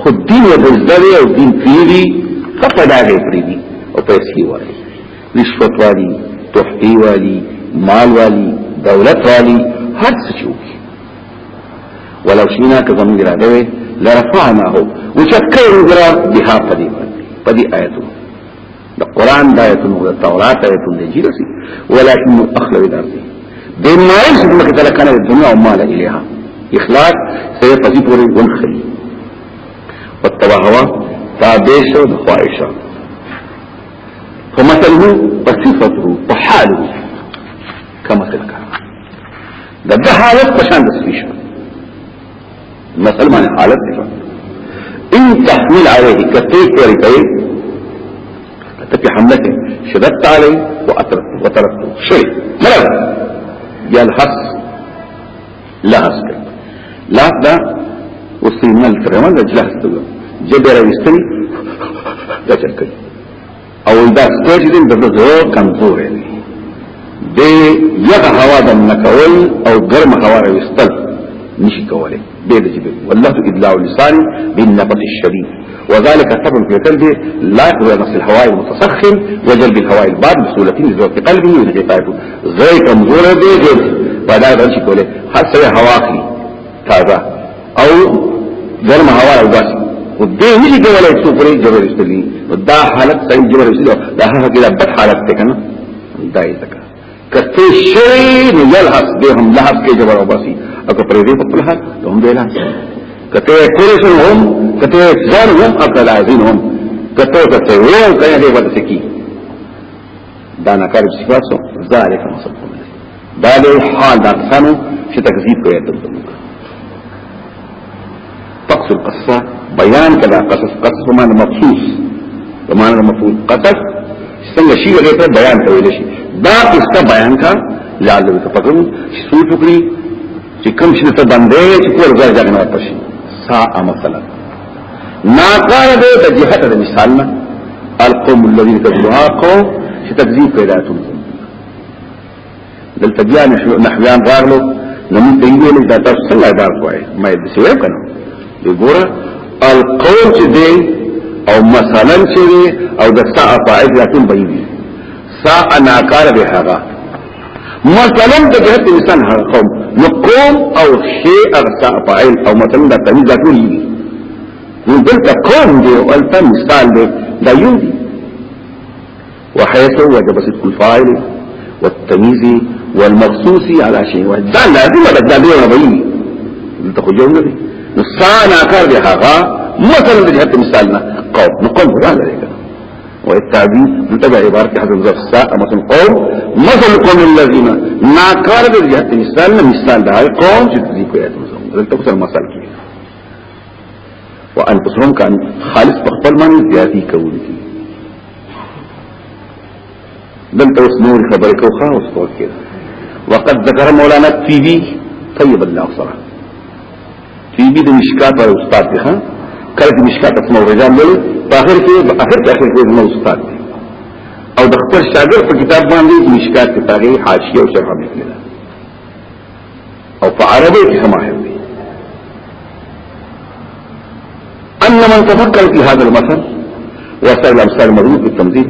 خو دین او بزدري او دین پیری خپداګه پری دي. او پیسې وایي. رشوت والی تحفی والی مال والی دولت والی هر څه چوکي ولو شینا که زمون اراده لرفعناه وشكر غرا بها پدی پدی آیتو دا قرآن دا آیتو دا تورات آیتو دا جیرسی ولكن اخلو دارتی دین مائل سکمک تلکانا الدنیا ومالا الیها اخلاق سيقضي پوری ونخلی واتبع هوا تابیشو دا خواهشا فمثله وصفته وحاله كمثل كان دا ده حالت پشان دسفیشو مثل معنی حالت دی ان تحمیل علیه کتی کوری کئی تپی حملت شددت علی وطرقتو شوی مرد یا الحس لحس کئی لحس دا وستیمال فرمان دا جلحس تو جبه رویستنی دا چل کئی او دا ستیج دین دا زور کمزور ہے دی یغ هوا دم نکول او گرم هوا رویستل نشي کوله به د جبل والله ادلاء اللسان بالنفس الشديد وذلك سبب في قلبه لا يقوى نفس الهواء المتسخن وجلب الهواء البارد بسهولة لذوق قلبه ونقطعته زي كمزور دي جل فدا نشي کوله هر سوى هوا اخلي. تازه. او گرم هوا او بس ودې نشي کولای څو پرې جبر استلی دا حالت صحیح جبر استلی دا هغه کې بد حالت ته کنه دا یې تک کته شي نو يلحس به هم لحظ کې جبر او باسي او پرې دې په حال ته هم ویلا کته کورسن هم کته ځان هم اکل عزین هم. کته کته یو کله دې وته سکی دا نکار صفاتو ذالک مصدق دا له حال دا څنګه چې تکذیب کوي ته تقص القصه بیان کدا قصص قصص معنی مخصوص بمعنى مفعول قصص څنګه شی هغه بیان کوي شي دا قصه بیان کا لعل تفکرون سوچ وکړي چې کوم شي ته باندې چې کور ځای ځای نه ورته شي سا مثلا ناکار دې د جهت د مثال نه القوم الذين كذبوا قوم چې تکذیب پیدا تون دلته بیا نحویان راغلو ته ویل دا تاسو څنګه عبارت وایي ما دې څه وکړو وګوره القوم چې دی او مثلا چې دی او د سا فاعل ذاتون بېوي سا ناکار به هغه مثلا د جهت إنسان هغه قوم. نو قوم أو شيء اغسا فاعل أو مثلا د تمیز ټول دي. نو دلته قوم دی أو الف مثال دی دا یو دي وحيث وجب صدق الفاعل والتمييز والمخصوص على شيء واحد. دا لازم ده دا دی ولا بيني. دلته خو یو نه نو سانا کار دی هغه مثلا د جهت مثالنا. قوم. نو قوم دا لري والتعبير انتبه عبارة حسن ظرف ساء مثل قوم مثل قوم الذين ناكار دي جهت مثال مثال ده قوم کو ایت مزوم دلته څه مثال کې وأنفسهم كأن خالص بخبل من زیاتی کول کی دلته اوس نور خبره کوخه اوس توکل وقد ذكر مولانا التيبي طيب الله صراحة تيبي د مشکات أو استاد دی ها کله چې مشکات اسماء الرجال له په اخر کې اخر کې اخر کې نو استاد دی. او د خپل شاګرد په کتاب باندې مشکات کې تاغي حاشیه او شرح لیکل او په عربي کې سماحه دی. ان من تفكر في هذا المثل وسائل الامثال المضروب بالتمثيل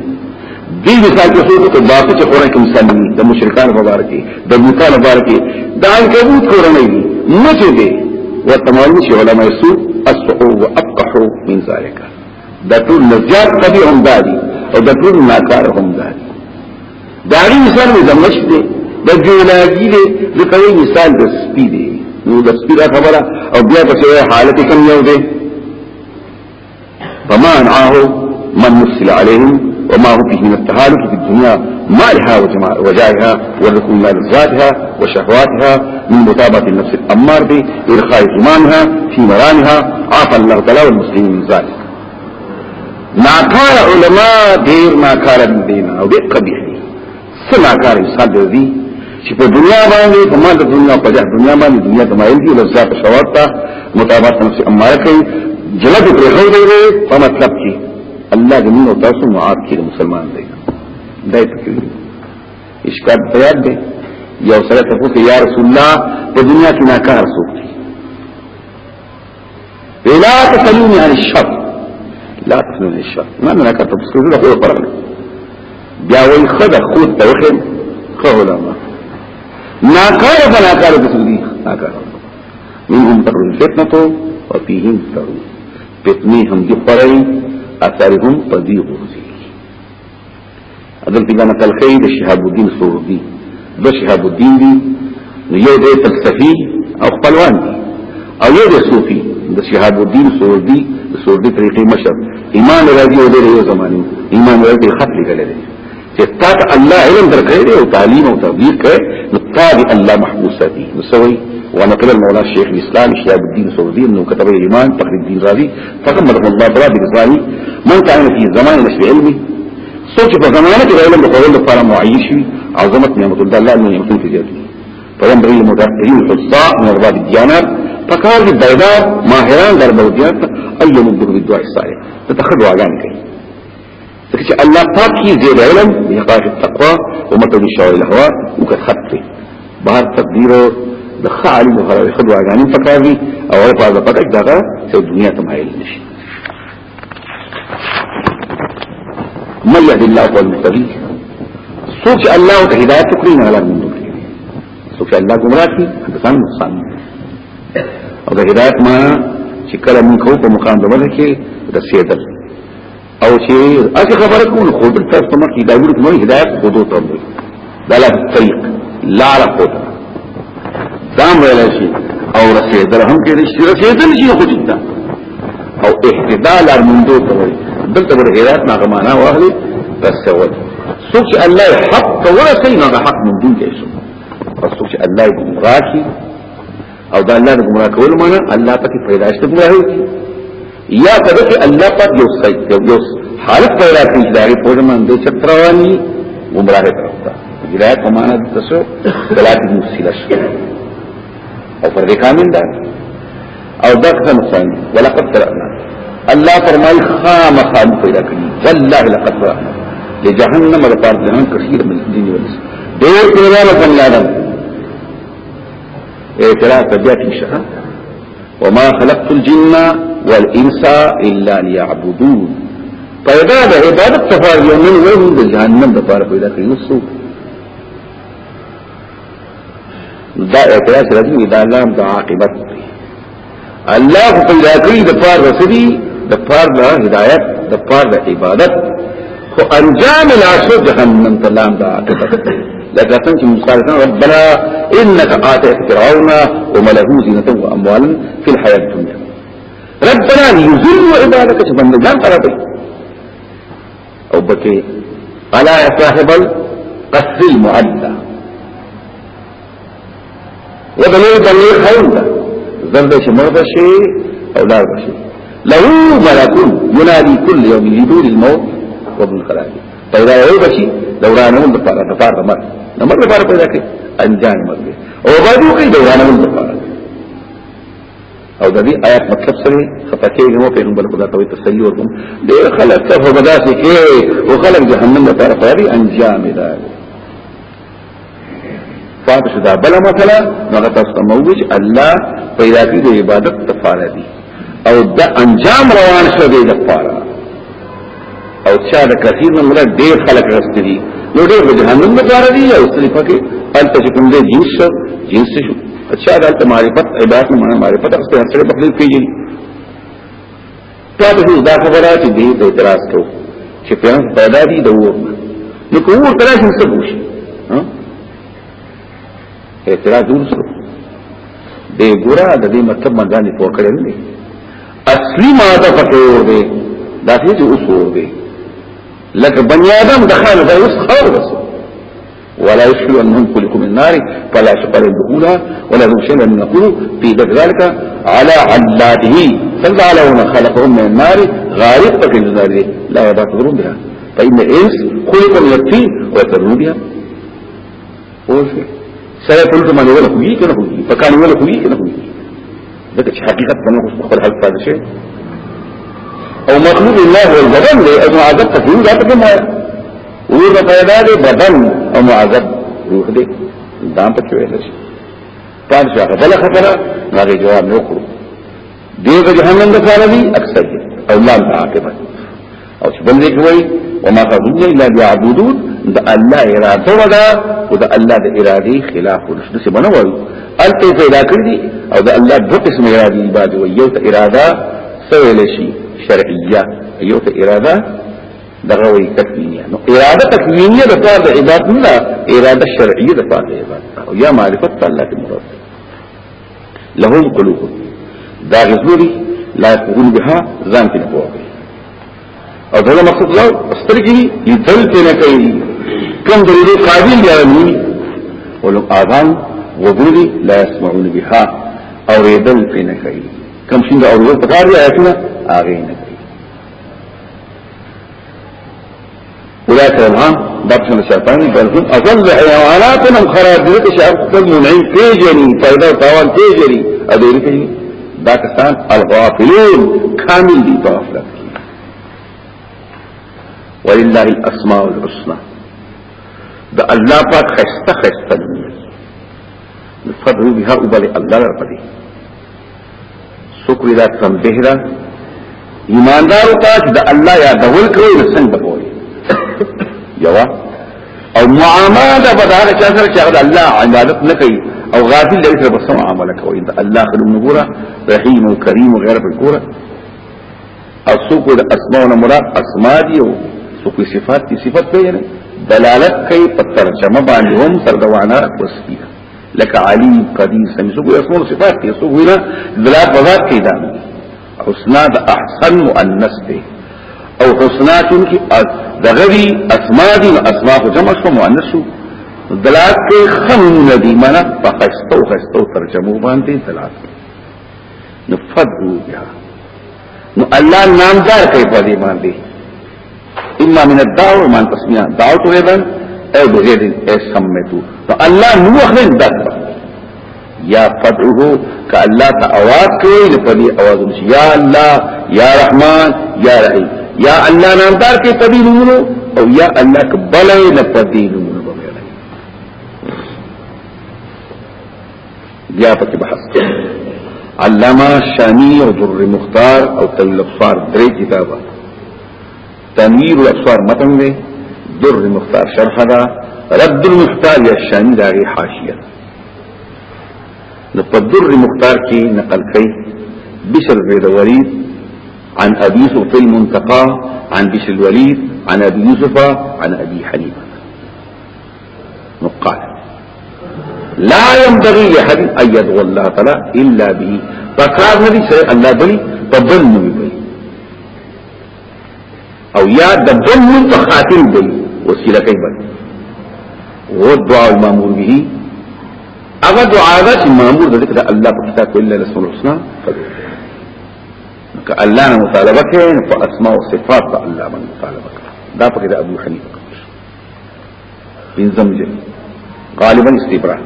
دې مثال کې څه ته باقي چې قرآن کې مثال دي د مشرکان مبارکي د بوتان مبارکي د عنکبوت کورنۍ دي مچ دي وتمالي شي علماء سوء اسوء واقحوا من ذلك. دا ټول نزيات قبي هم دادي أو دا ټول ناکار هم دادي داغي مثال مې زمش دي د جولاګي دي د کوي مثال د سپي دي نو د سپي خبره أو بیا په حالت کم یو دي فما انعاه من نفسل عليهم وما هو فيه من التهالك في الدنيا. مالها وجائها والركون مال ذاتها وشهواتها من متابعة النفس الأمار بإرخاء زمانها في مرانها عافى الله تعالى والمسلمين من ذلك. ناکار علماء دیر ناکار دینا أو دیر قبیح دی سه ناکار إنسان دی چې په دنیا باندې په مال د دنیا په ځای دنیا باندې دنیا د مایل دي لذات شوات ته مطابقت نفس اماره جلد پر هو دی په الله دې موږ تاسو معاف کړي مسلمان دی دای ته اشکال بیان دی. یو سره ته یا رسول الله په دنیا کې ناکار څوک دی؟ ولا تسلوني عن الشر. لا تسلوني عن الشر. ما أنا ناکار څه ده خو فرق بیا وای خدای خود ته وخم خو علماء ناکار فناکار بسودی ناکار منهم تقر الفتنة وفيهم ترون فتنی هم دی خورئی اثرهم پدی عدل تیگا نقل خی د شهاب الدین سوردی دو شهاب الدین دی نو یو دی فلسفی أو خپلوان دی أو یو دی صوفی د شهاب الدین سوردی د سوردی طریقې مشر. ایمان راځي أو د یو زمانی ایمان راځي خط لګل دی چې تا ته الله علم درکړي دی أو تعلیم أو تبلیغ کوي نو تا دی الله محبوسه دي نو سوي ونقل المولى الشيخ الإسلام شهاب الدين السعودي إنه كتب الإيمان تقريب الدين الرازي فقمده الله تعالى برضوانه من كان في زمان نشر علمي سوچ په زمانه کې علم د قول لپاره معیش عظمت نعمت الله من نعمتون في ذاته فينبغي للمدرسين الحصاء من ارباب الديانات فقال البيضاء ماهران در بوديات اي مدر بالدعاء الصالح. تتخذوا عجان كي فكش الله کی زیر علم بحقائق التقوى ومطلب الشوائع الاهواء وقد خطه بهر تقدیر د خالي مخالفه خدوا پکار دي. او هغه پکې دغه چې دنیا ته مایل نشي من يهد الله هو المهتدي. سوچ الله ته هدایت کړی نه لار مونږ کړی سوچ الله گمراه کړي انسان نقصان. او د هدایت ما چې کله مونږ کو په مقام دغه کې رسیدل او چې اګه خبره کوو خو د تاسو په مخ کې دا ویل هدایت خو دوه ته دا لا طریق لا لا خود دام ویل شي. او رسیدل هم کې شي رسیدل شي خو جدا او اهتدال ارمندو ته وي دلته بر هدایت ما معنا واهلي رسول سوچ الله حق ورسي نه حق من دون أو سوچ الله گمراهي أو دا الله گمراه کول معنا الله پکې پیدائش ته گمراهي یا چې الله پاک یو څه یو حالت پیدا کړي دا په پوهه باندې چتروانی گمراهي طرف ته هدایت په معنا د تاسو دلالت مسله شو أو فرد کامل ده أو دا نقصان ولقد ترکنا الله فرمای خام خام پیدا کړی والله لقد ترکنا لجهنم لپاره جهنم کثیر من الجن والانس ډېر پیرانه څنګه آدم اعتراف طبيعت شها وما خلقت الجن والإنس إلا ليعبدون. پیدا د عبادت تفاریون من وهم د جهنم لپاره پیدا کړی نو دا اعتراض راځي دا الله د عاقبت الله پیدا کړی د د پار د هدایت د پار د عبادت خو انجام العشر جهنم تلام دا عاقبت لکه څنګه چې موسی ربنا إنك آتيت فرعون وملئه زينة واموالا في الحياة الدنيا. ربنا ليذلوا عبادك بندگان خرابي أو ألا يا صاحب القصر المعدى ودلوی بلوی خون دا زرد شمر بشي أو دار بشي له ملكون ينادي كل يوم لدول الموت وابن الخلاق پیدا یو بشي دورانون دپارا دپارا مر نمر. دپارا پیدا کئی انجان مر دی او بادو کئی دورانون دپارا او د دې آیات مطلب سره خپکه نو پیغمبر خدا ته تسلی ورکوم ډیر خلک ته په بداسه کې او خلک جهنم لپاره پیری انجام ده فاتح دا بل مثلا نغه تاسو موجود الله پیدا کړي د عبادت لپاره دي او د انجام روان شو دی لپاره. او چا د کثیر مله ډیر خلک راستي نو ډیر د جهنم لپاره دي او ستې پکې انت چې کوم دې جنس جنس شو؟ اچھا دلته معرفت عبادت نه معرفت هغه سره بخلیل پیږي تاسو دا خبره چې دې اعتراض کو چې پیدا دي د ور نو کوم تر څه څه وشي ها؟ اعتراض سو دې ګورا د دې مطلب باندې پوه اصلي ماده پکې ور دي دا چې اصول دي لکه بني آدم دخل به اوس خور بس ولا يشكل انهم خلقوا من نار فلا شقر الاولى ولا ذو من نقول في ذلك على علاته. فالعلون خلقهم من النار غارق في النار. لا يباترون بها. فإن الإنس خلق من الطين ويترون بها. سره په لټه باندې ولا کوي کنه کوي په دغه چې حقیقت باندې خپل حل پاتې شي او مخلوق الله هو البدن له او معذب تفهیم ذات په ما ور پیدا دی بدن او معذب روح دی دام په ویل شي پاتې شي بل خبره هغه جواب نه کړو دیو جهنم د فار دي اکثر دی۔ او لا عاقبت او چې بل دې کوي وما تظن الا بيعبدون د الله اراده ودا أو د الله د اراده خلاف ورشد څه بنو وایو الته پیدا کړی أو د الله د قسم اراده بعد و یو ته اراده سویل شي شرعیه یو ته اراده دغه وی تکوینیه. نو اراده تکوینیه د د عبادت نه اراده شرعیه د د عبادت أو یا معرفت الله ته مراد. لهم قلوب. دا غزوري لا يقولون بها نه پوهه او دغه مقصد لا سترګي لیدل ته نه کوي. کوم دلیل قابل دی امین ولو اذان وګوري لا يسمعون بها او ریدل ته نه کوي. کوم څنګه اورول پکار دی آیتونه هغه نه کوي. اولئک هم دبس من الشيطان بل هم اضل حيواناتنا خراب دي چې خپل منعين تیجري پیدا تاوان تیجري ادوري کوي. دا کسان الغافلون کامل دي په غفلت. ولله الأسماء الحسنى. د الله پاک خسته خسته نوم فدعو بها وبل الله لپاره سوکوی دا تنبیه دا ایماندارو ته چې د الله یادول کوي نو څنګه پوي یوا؟ أو معامله به دا چې سره چې الله عبادت نه أو غافل دی سره بس معامله کوي د الله خلق نګوره رحیم أو کریم أو غیر په ګوره أو سوکو د اسماء مراد اسماء دی أو سو کوئی صفات دی صفت پہ یعنی دلالت کئی پا ترجمہ بانی هم تردوانا وصفی لکا علیم قدیر سمی سو کوئی اسمون صفات دی سو کوئی نا دلالت وزاد کئی دانی حسنا دا احسن مؤنس دی او حسنا چونکی دغری اسما دی و اسما خو جمع شو مؤنس شو. دلالت کئی خمون دی منا پا خستو خستو ترجمہ باندی دلالت. کئی نفدو بیا. نو الله نامدار کوي په دې باندې اما من الدعو امان تسمیہ دعو تو ایبن اے بغیر اے سمیتو تو اللہ نو اخرین دعو یا فدعو کہ اللہ تا آواز کوئی لپدی آواز انشی یا اللہ یا رحمان یا رحیم یا اللہ نامدار کے پدی نمونو او یا اللہ کبلے لپدی نمونو بغیر یا پتی بحث علامہ شانی او در مختار او تلفار درے کتابات تنویر الابصار متن دی در مختار شرح دا رد المختار یا شانی داغی حاشیه نو په در مختار کې نقل کړي بشر بن الوليد عن ابي يوسف المنتقى عن بشر الوليد عن ابي يوسف عن ابي حنيفه نقال لا ينبغي لأحد أن يدعو الله تعالى إلا به. فقال نبي سي الله بلي فبل نبي بلي أو یا د بل په خاطر بلي وسیله کوي بلي والدعاء المامور به. اغا دعا دا چې مامور د ذکر الله په کتاب الا الاسماء الحسنى که الله نه مطالبه کوي په اسماء أو صفات د الله باندې مطالبه کوي دا په د ابو حنیفه بنظم جن غالبا استبراء.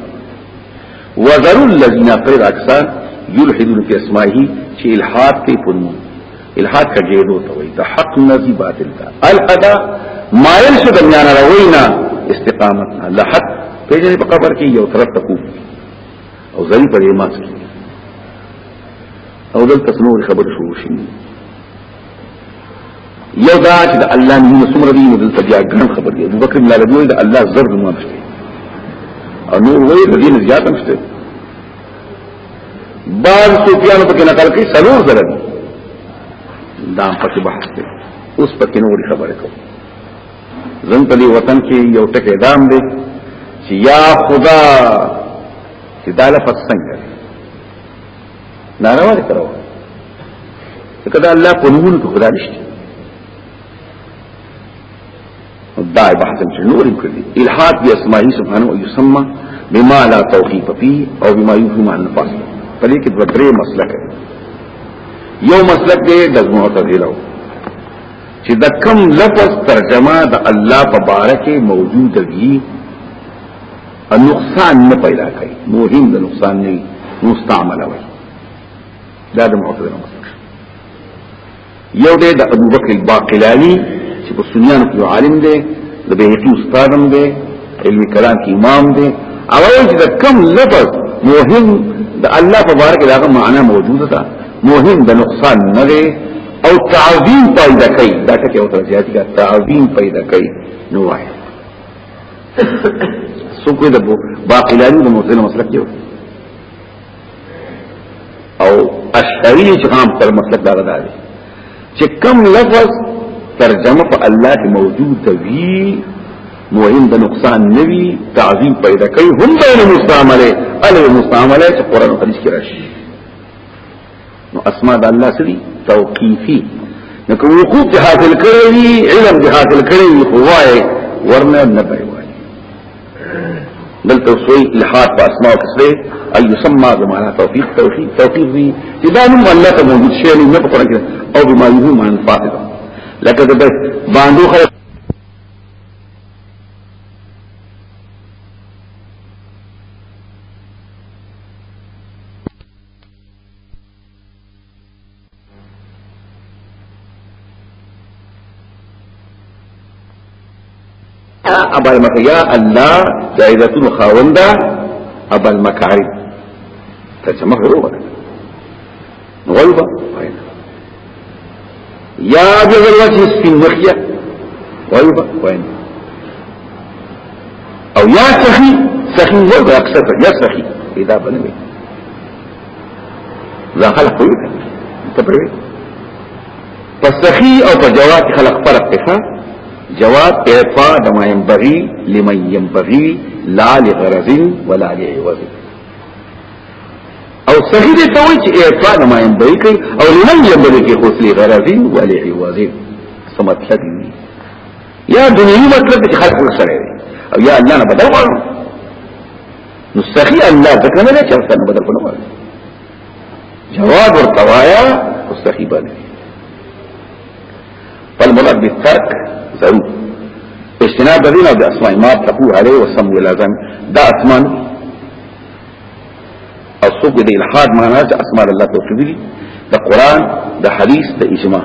وذروا الذين قيل أكثر يلحدون في أسمائه چې الحاد کوي په إلحاد کجېدو ته وي د حق نزي باطل تا. الحدا مایل شو د میان روینا استقامت لحد پیجنې په قبر کې یو طرف تکو أو ځای په ایماس کې أو دلته نور خبر شو شي یو دا چې د الله نه څومره دی نو دلته بیا ګڼ خبر دی. ابو بکر ملا دی د الله زر نو مشته أو نور وایي د دین زیات مشته بعض صوفیان په کې نقل کوي سلور دي. دا پکې بحث دی. اوس پکې نور خبره کوي زنګ په وطن کې یو ټکی دام دی چې یا خدا چې دا لفظ څنګه ناروا دي کړو ځکه دا الله په نوم کې خدا نشته. دا بحث چې نور کړی الہات باسماء سبحانه او يسمى بما لا توقيف فيه او بما يفهم عن النفس په دې کې د درې مسلک یو مسلک دی د معتزله چې د کم لفظ ترجمه د الله په باره کې موجود وي نقصان نه پیدا کوي. مهم د نقصان نه مستعمل وي. دا د معتزله مسلک. یو دی د ابو بکر الباقلانی چې په سنیانو کې عالم دی د بهقي استادم دی علم کلام کې امام دی. او چې د کم لفظ مهم د الله په باره کې دا معنا موجوده ده مهم د نقصان نه او تعظیم پیدا کوي دا ټکی او ترجیحاتي کا تعظیم پیدا کوي نو وایي کوئی د باقلانی د موزل مسلک یو. او اشعری عام تر مسلک دا غدا دي چې کم لفظ ترجمه په الله موجود وي مهم د نقصان نوي تعظیم پیدا کوي هم د مستعمله ال مستعمله چې قران او حديث کې راشي نو اسماء د الله سری توقیفی. نو کوم وقوف د حاصل کړی علم د حاصل کړی هوای ورنه نه دی وای دلته سوی الحاد په اسماء کسره اي يسمى بمعنى توفيق توفيق توفيق دي اذا من الله ته موجود شی نه په قرآن کې أو بما يهم عن فاطمه لکه د باندې خلک أبا المکیا الله جایزتون خاوندا أبا هو وکړه غلبا واینا یا بغل وجه سپین مخیا غلبا واینا أو یا سخی سخی هو اکثر یا سخی إذا بنوي ذا خلق ويك انت پروي فسخي أو په جواب خلق فرق ته جواب اعطاء دما ينبغي لمن ينبغي لا لغرض ولا لعوض او صحیح دی توي چې اعطاء دما ينبغي کوي او لمن ينبغي کې خص لغرض ولا عوض څه مطلب یا دنیوي مطلب چې خلق سره او یا الله نه بدل غواړو نو صحیح الله ځکه نه چې څنګه بدل کړو جواب ورتوایا مستحيل باندې فالمراد بالترك ضرور اجتناب دین او د اسماء ما تقو علیه وسم ولازم دا اسمان او څوک د الحاد معنا چې اسماء الله توقیف دي د قران د حدیث د اجماع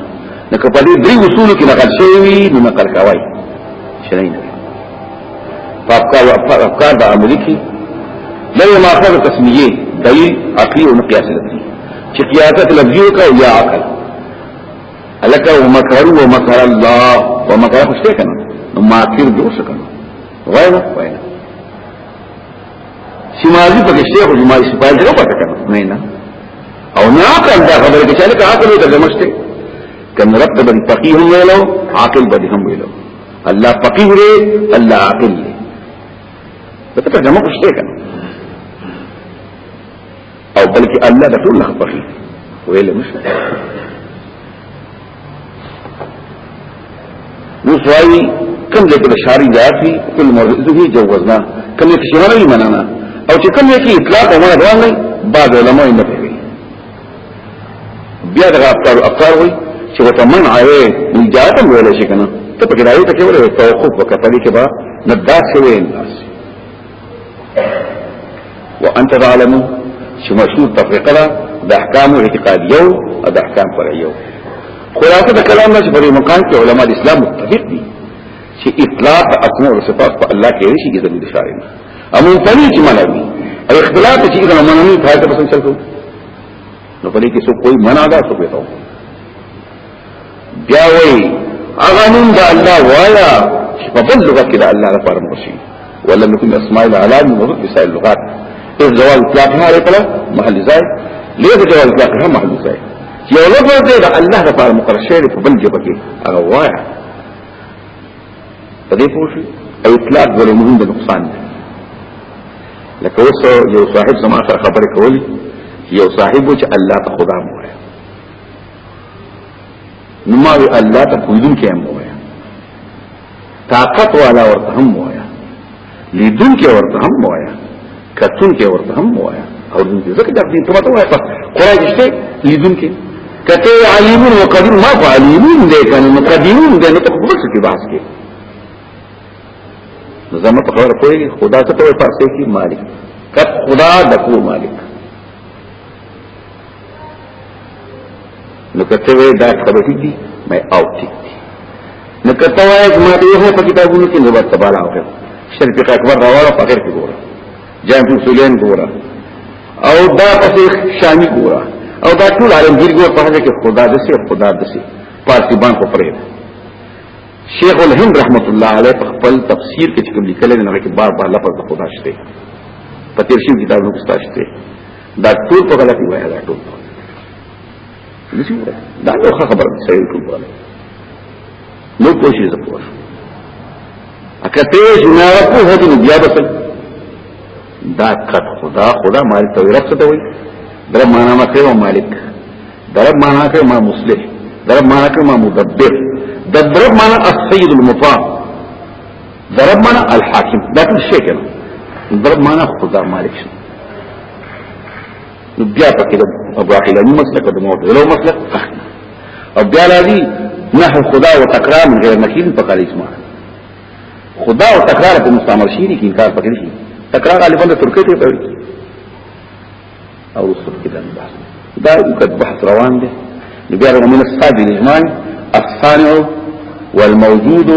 نو په دې درې اصول کې نقل شوی نو نقل کوي شنو فافکار او افکار د عملي کې لږه ماخذ تسمیه دلیل عقلی او قیاس لفظي چې قیاست لفظي او یا عقل الکه ومکروا ومکر الله ومکر خوشته کنه نو ماکر جوړ شکنه وایو وایو ماضي په شیخ ماضي سپایل ته پته کنه نه نه أو نه عقل دا خبره کې چې عقل ته دمشته کنه رب ته فقيه ویلو عاقل به هم ویلو الله فقيه دی الله عاقل دی ته جمع شته کنه أو بلکې الله د ټول فقيه ویل مشه نو سوای کم دې کې شاری جاتی کل مرزه جوزنا. کم دې شهره یې منانا. أو چې کم دې کې إطلاق أو روان نه بعض علماء نه کوي بیا دا افکار افکار وي چې وته منع وي اجازه ویل شي کنه ته په راوي ته کې ولا توقف وکړي کې با نداس شوی الناس. وأنت تعلم چې مشهور تفریقه ده احکام اعتقادیه أو احکام فرعیه خلاصة د کلام چې په مکان کې علما د اسلام متفق دي چې إطلاق أسماء أو صفات په الله کې شي کې د اشاره نه امون فني چې منوي أو اختلاف چې دا منوي فائدہ پسند چلو نو په دې کې څو کوئی منع ده څه کوي بیا وایي هغه نوم د الله وایا په بل لغت کې د الله لپاره مرشي ولم يكن أسماء العلام موجود في سائر اللغات اذ جواز اطلاقها على محل زائد ليه جواز اطلاقها محل زائد یو لفظ دی د الله لپاره مقرر شوی په بل جبه کې. هغه وایا په دې پوښي او اطلاق ولې مهم د نقصان دی؟ لکه اوس یو صاحب زما سره خبرې کولی یو صاحب چې الله ته خدا مو وایا نو ما وی الله ته کویدون کې هم وایا طاقت والا ورته هم وایا لیدون کې ورته هم وایا کتون کې ورته هم وایا او دې ځکه دا دې په ماته وایا قرآن کې لیدون کې کته علیمون و قدیم ما کو علیمون دے کنه نو قدیمون دے نو په څه کې بحث کې زمو په خبره کوي خدا ته په فارسی کې؟ مالک. کت خدا دکو مالک. نو کته وې دا خبره دي مې او ټیک دي. نو کته وې ما دې هه په کتابونو کې نو ورته بالا او شریف اکبر راوړل په غیر کې ګوره. جامع سولین ګوره. او دا پسې شامی ګوره او دا ټول عالمگیر ګور په هغه کې خدا دسي خدا دسي پارسیبان کو پرې شیخ الهند رحمت الله علیه په خپل تفسیر کې کوم لیکل نه هغه کې بار بار لفظ خدا شته. په تیر شي کتابونو کې شته. دا ټول په غلطي وایي دا ټول نشي دا نو خبره صحیح ټول وایي نو کوشش وکړه اکه ته جناره په هدي بیا بسل دا کټ خدا خدا مال ته رب څه ته وایي درب معنا ما کوي مالک درب معنا کوي ما مصلح. درب معنا کوي ما مدبر. درب معنا السيد المطاع. درب معنا الحاکم دا ټول شی کنه درب معنا خدا مالک شي نو بیا پکې د ابو عقیلانی مسلک د موت ولو مسلک أو بیا راځي نحو خدا أو تکرار من غیر مکین په کال اسماء خدا أو تکرار په مستعمل شي کې انکار پکې شي تکرار غالبا د ترکیه ته وایي أو رسول کې دا بحث. دا وکړ بحث روان دي نبي من الصادق الاجماع الصانع والموجود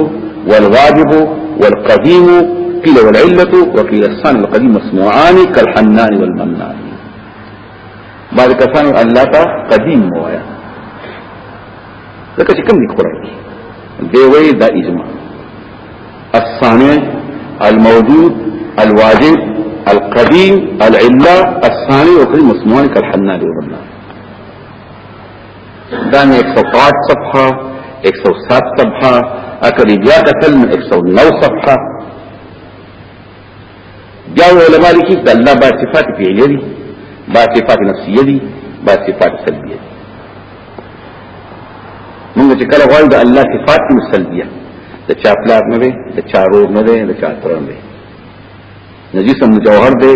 والواجب والقديم قيل والعلة وقيل الصانع القديم مسموعان كالحنان والمنان. بعد كسان الله قديم موايا چې کوم دي قرآن دی وی دا الصانع الموجود الواجب القديم العلة الثاني وكل مسموعان كالحنان والبنان دان 105 صفحة 107 صفحة اکریبیا قتل من 109 صفحة. جاو علماء لکی دا اللہ با صفات فعلیه دی با صفات نفسیه دی با صفات سلبیه دی مونږ چې کله غواړو د الله صفات سلبیه د چا پلار نه دی د چا رور نه دی د چا تر نه دی نجیس مجوهر دی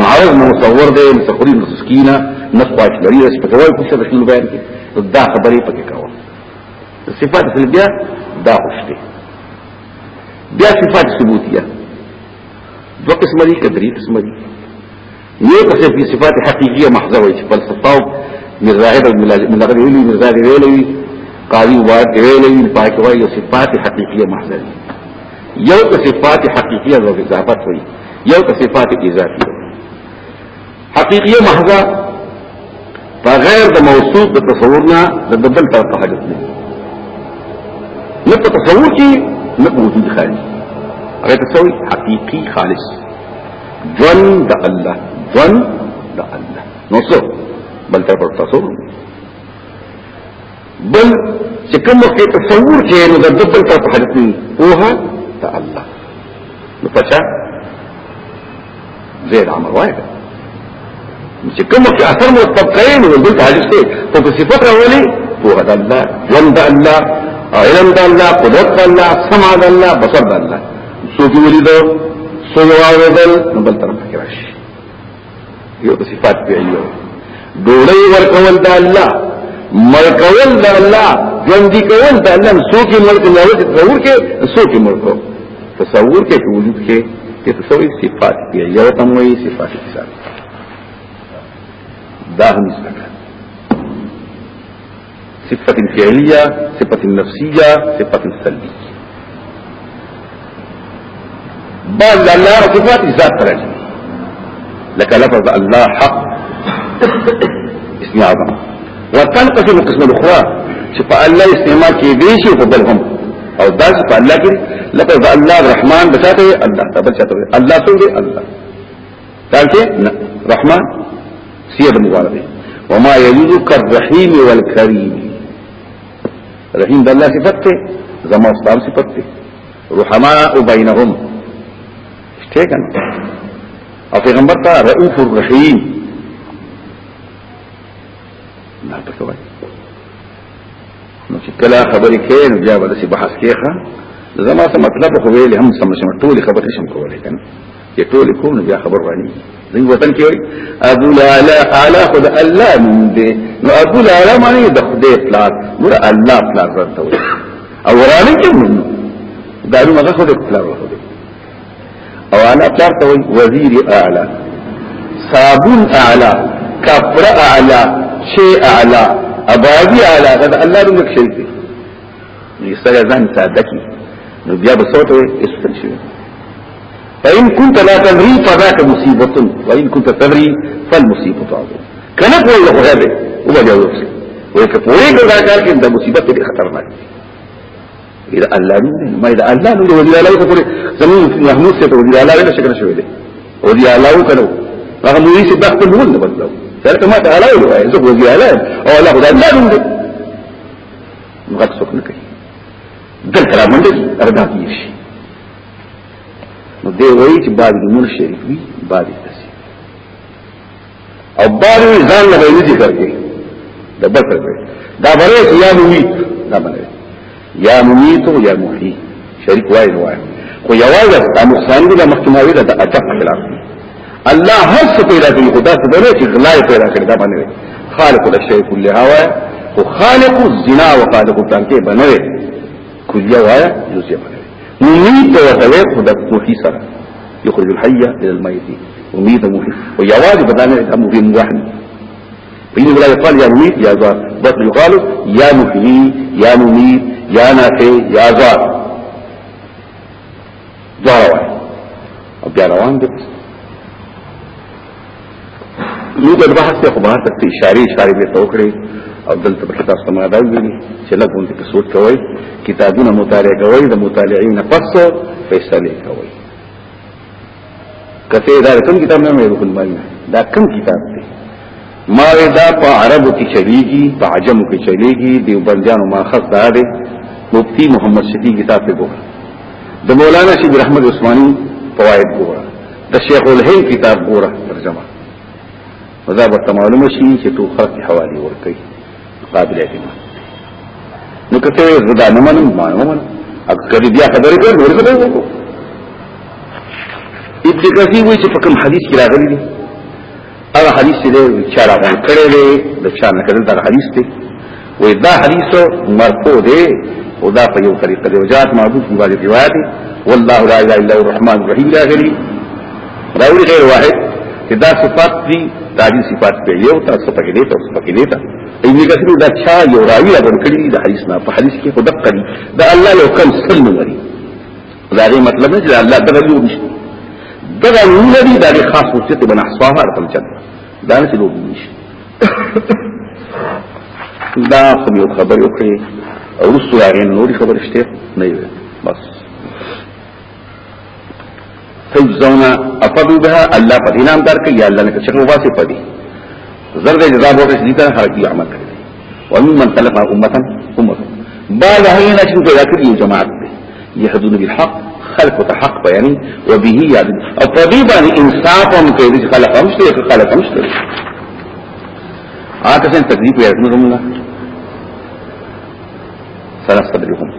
معرض مصور دی مستقری مسکینه نقواش لري اس په کوي څه رسول بیان کې دا خبرې پکې کاوه صفات سلبیه دا خوشته بیا صفات ثبوتیه. دو قسم دي کدري قسم دي؟ یو قسم فی صفات حقیقیه محضه وي فلسفه مزاهد من هغه ویلي مزاهد ویلي قاضي واد ویلي پاکه وایي صفات حقیقیه محضه یو صفات حقیقیه او اضافت وي یو ته صفات اضافي حقيقية محضه بغیر د موصوف د تصورنا د بل طرف حاجت نه نه تصور کې نه وجود خالص. هغه تصور حقيقي خالص. جون د الله. جون د الله. نو څه بل پر تاسو بل چې کوم کې تصور کې نو د بل تر په حالت نه اوه د الله. نو پچا زید عمر وای چې کوم کې اثر مرتب کړي نو د بل حالت ته په صفات راولي اوه د الله جون د الله علم د الله قدرت د الله سمع د الله بصر د الله. سو کې ولیدو سو یو اورېدل نو بل طرف کې راشي. یو د صفات فعلیه ډوړې ورکول د الله مرکول د الله ژوندۍ کول د الله. سو کې ملک نه وځي تصور کې سو کې ملک تصور کې وجود کې چې تصور صفات فعلیه یو تم وایي صفات حساب دا هم څه صفة فعلية صفة نفسية صفة سلبية. بعض الله صفات ذات راځي لك لفظ الله حق. اسم عظم وتنقسم القسم الأخرى. شفا الله استعمال کې دي شي په بل هم أو دا شفا الله کې لفظ الله الرحمن بچاته الله. تبل چاته الله څنګه الله. قالته رحمان سيد المبارك. وما يجوز كالرحيم والكريم. رحيم ده الله صفته زما استعمال صفته. رحماء بينهم. اشته کنه أو پیغمبر ته رؤوف الرحیم نه پکې وای نو چې کله خبرې کوي نو بیا به څه بحث ښا زما څه مطلب خو ویل هم سم سم ټول خبرې شم کولای کنه چې ټول کوم نو بیا خبر وانی زین وطن کې وای ابو لالا اعلی خد الله من دې. نو ابو لالا معنی د خدای پلاس ور الله پلاس ورته وای او ورانه کې نو. دارو مغه خدای پلاس ورته او انا پلار وي وزير اعلى صابون اعلى كفر اعلى شيء اعلى ابادي اعلى هذا الله دې شيء دي یسره ځان سادکی نو بیا به صوت استل شي فإن كنت لا تدري فذاك مصيبة. وإن كنت تدري فالمصيبة عظيم كانت ولا هذا وبجاء يوصل ويكفوين ذاك كان ده مصيبة دي خطرناك. اذا الله ما اذا الله نو ولي الله پورې زمون محمود سے ولي الله ولا شکر شوی دی ولي الله هغه مو یې بخت نول نه بدلو سره ما ته علاوه وای زه وزي علاوه او الله خدای دا دوم دي غلط څوک نه کوي دلته را منډي اردا کیږي نو دی وایي چې باد د مور شریف وي باد تاسو او باد ځان نه ویل دي کوي دا بس دا بره یا مومي دا باندې یا مومي ته یا موحي شریک وای وای خو یوازې د مخسان د مخکماوي د ادب خلاف الله هر څه پیدا کوي خدا څه دی چې غلای پیدا کړی دا باندې خالق الشیء كلها وای خو خالق الزنا وخالق التنکه بنوي کلیه وای جزئیه بنوي ممیت أو توي خدا محی سره يخرج الحي إلى الميت. مميت محي ويواجب بدانه ده مهم واحد فإنه لا يقال يا مميت يا زار بس يقال يا محيي يا مميت یا نافع یا زوار دوار وای. أو بیا روان دي نو د بحث خو بحث ته اشاره اشاره به توکړي او دلته په تاسو ما دا ویلي چې لږ په سوچ کوي کتابونه مطالعه کوي د مطالعین پس فیصله کوي کته دا کوم کتاب نه مې روح دا کوم کتاب دی؟ ما دا په عربو کې چلیږي په عجمو کې چلیږي دیوبندیانو ماخذ دا دی. مفتی محمد شفیع کتاب په ګوره د مولانا شیخ رحمت عثماني فواید ګوره د شیخ الهند کتاب ګوره ترجمه ودا به معلومه شي چې تو خلق حوالی ورکي قابل اعتماد نو کته زدا نه منم ما نه منم. اگر بیا خبرې کوي نور څه ابن کثیر وایي چې په کوم حدیث کې راغلی دی هغه حدیث دی چې راغلی کړي دی د چا نه کړل دا حدیث دی. وې دا حدیث مرفوع دی او دا په یو طریقه دی. وجات معبود په باندې روایت والله لا اله الا هو الرحمن الرحیم. راغلی. راوی غیر واحد دا صفات دي دي صفات په یو تاسو پکې دی تاسو پکې تا ابن کثیر دا چا یو راوی راغلی کړي دا حدیث نه په حدیث کې خدای کړي دا الله یو کم سن لري دا غي مطلب نه چې الله دغه یو نشته دغه نور دی دا خاص خصوصیت بن احصاها رقم چل دا نه لوب نشي دا خو یو خبر یو کړی او رسو هغه نوري خبر شته نه بس تجزونا افضو بها. اللہ پا دینام دار کئی یا اللہ نے کچھ روا سے پدی زرد جزاب ہوتا ہے جیتا حرکی عمل کردی ومن من تلقا امتا امتا بعد حینا چھو پیدا یہ جماعت دے یہ یحدون بالحق خلق و تحق حق بیاني او به یاد. او طبيبا انصاف هم کوي، چې خلق ہمشتے شته خلق هم شته. آکه څنګه تقریب یې کومه سره صدرهم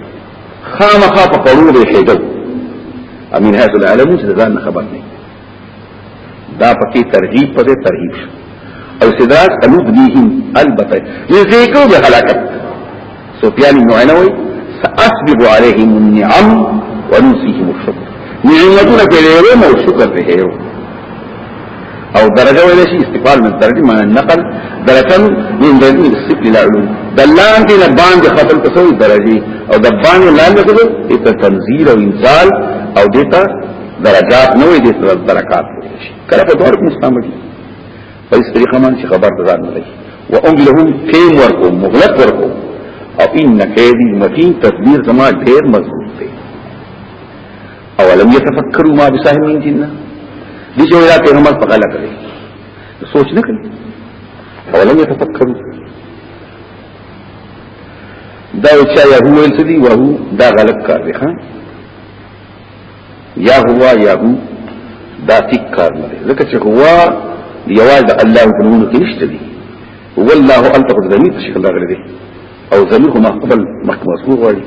خامخا په قرور حیدو امین هذا العالمون چې ځان خبر نه دا پکې ترغیب پته ترغیب او استدراج قلوب دیهم البته. یذیکو به هلاکت. سفیان بن عینوی سأسبب عليهم النعم ونسيهم الشكر نعمتنا په لرو او شکر په هیرو او درجه ویل شي استقبال من درجه معنی نقل. درجه من درجه الصفر العلوم دلان کې نبان د خپل تسوي درجه. او د باندې لاندې کړو ته تنزيل او انزال او دیتا درجات نوې دي درکات شي. کله په دور مستعمل په اس طریقه باندې خبر دزان نه لګي. وام لهم کیم ورکو مهلت ورکو او ان کیدی متین تدبیر زما ډیر مضبوط دی. اولم يتفکروا ما بصاحب من جنہ دي چې ویلا پیغمبر په غلا کوي سوچ نه کوي اولم يتفکروا دا چا یا هو الذي وهو دا غلط کار دی ها یا هو یا هو دا تک کار نه ځکه چې هو یواز الله په نوم کې نشته دی والله التق ذمي په شکل راغلی دی او ذمي هم قبل محکمه مسؤول وایي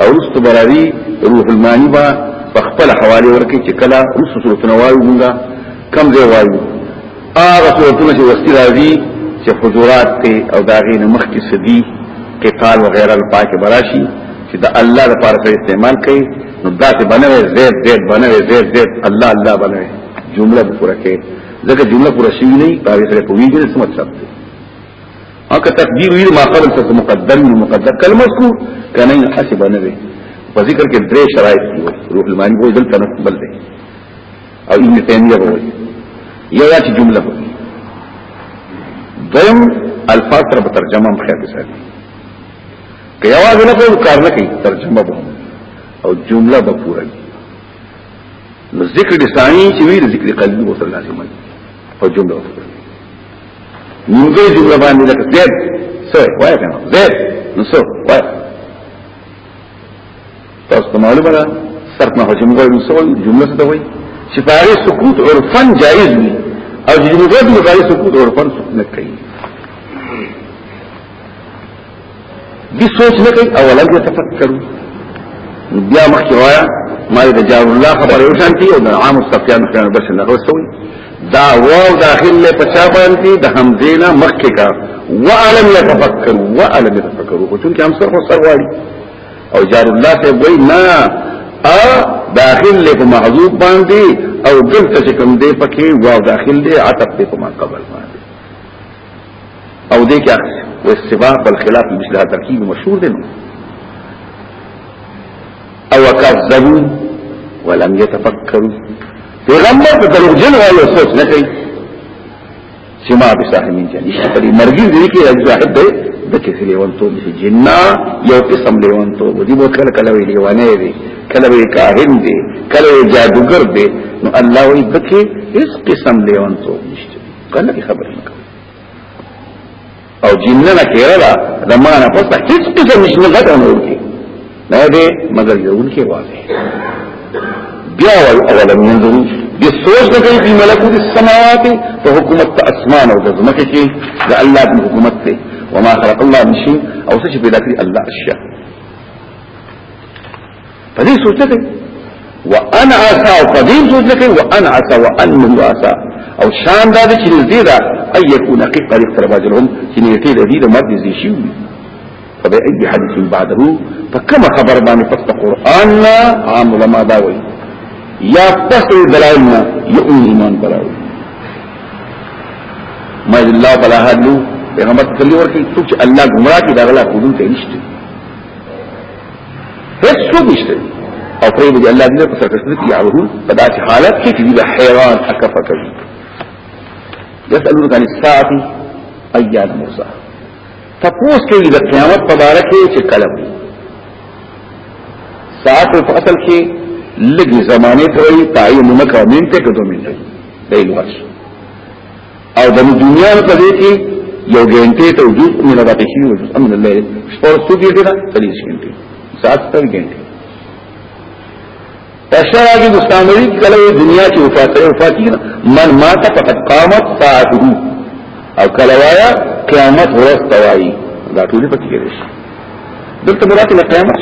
او رست براري روح المانی با فخپل حواله ورکه چې کله رست صورتونه وایو موږ کم ځای وایو هغه صورتونه چې وستي راځي چې حضورات ته او داغې مخ کې سدي قتال وغيرها الپاک براشي چې د الله لپاره استعمال کوي دا سے بنے ہوئے زید زید بنے ہوئے زید زید اللہ اللہ بنے ہوئے۔ جملہ کو پورا کے لیکن جملہ پورا شیو نہیں پاوی سرے کو ویجن سمجھ سکتے ہاں تقدیر ہوئی ما قبل سے مقدم مقدر کلمہ اس کہ نہیں ایسے بنے ہوئے۔ پر کے درے شرائط کی ہوئے روح المانی کو دل تنف بل دے۔ اور ان میں تیمیہ ہوئے یہ یا چی جملہ ہوئی دویم الفاظ تر ترجمہ ہم کے ساتھ۔ کہ آواز نہ کوئی ترجمہ بہت۔ او جمله به پوره نو ذکر لسانی چې وی ذکر قلبي وصل لازم دی او جمله پوره نیمګړي جمله باندې لکه زید. څه؟ وایي کنه زید. نو څه؟ وایي تاسو معلومه ده؟ صرف نه حجم غوړي نو څه جمله څه وایي؟ چې پاره سکوت عرفن جائز وي. او جمله د پاره سکوت عرفن سکوت نه کوي. دي سوچ نه کوي اولا دې تفکر بیا مخکې وایا ما د جار الله خبره وشانتي او د عام الصفيان خیان بس نه غوښتوي دا واو داخل له پچا باندې؟ د حمزینا مخکې کا وعلم يتفکر وعلم يتفکر او چې هم سره سر واړي او جار الله ته وای نه ا داخل له محذوب باندې او دلته کوم دی پکې واو داخل دی عطف په ما قبل باندې. او دې کې والسباق والخلاف مثل هذا تركيب مشهور ده او كذبوا ولم يتفكروا پیغمبر په دروغجن وایو سوچ نه کوي چې ما به صاحب من جن په دې مرګي دې کې یو صاحب دی د کې لیوانتو دي جننا یو قسم لیوانتو دې مو کله کله وی لیوانه دی کله وی کاهن دی کله وی جادوګر دی نو الله وی بکې هیڅ قسم لیوانتو نشته کله خبر نه او جننا کېرا زمانہ پس هیڅ قسم نشنه غټه نه ورکی نه مگر یو کې واضح. بیا ول اولم ينظروا بسوچ د کوي په ملکوت السماوات په حکومت أسمان أو د زمکه کې د الله د حکومت ته وما خلق الله من شيء أو څه چې پیدا کړی الله اشیاء په دې سوچ ته وأنا عسى په دې سوچ ته وأنا عسى وان عسى. أو شان دا چې ده اي يكون اقترب اجلهم چې د دې د مرګ زی شي فبأي حديث بعده؟ فكما خبر باندې پس قرآن عام علماء دا وایي یا پس دلائلنا یؤمن ایمان براوي ما الله بلا حدلو پیغمبر تسلی ورکی تو چې الله گمراه داغلا قدوم ته نشته هیڅ څه أو پرې دې الله دې په سر کې یعوه په داسې حالت کې چې يسألونك عن الساعة أيان موسى. تپوس کوي د قیامت په اړه کې چې وي ساعت په اصل کې لګي زمانه ته وي تعین مکه منته کې دوه منته دی لغت او د دنیا په دې کې یو ګنټه ته وجود من راته شي وجود امن الله شپور څو دې ده 30 ګنټه سات تر ګنټه تشرا کی مستعمری کله دنیا کې وفات وفاتی من مات فقط قامت ساعته أو کله وایا قیامت ورځ توایي دا ټول پکې کېږي دلته مراد له قیامت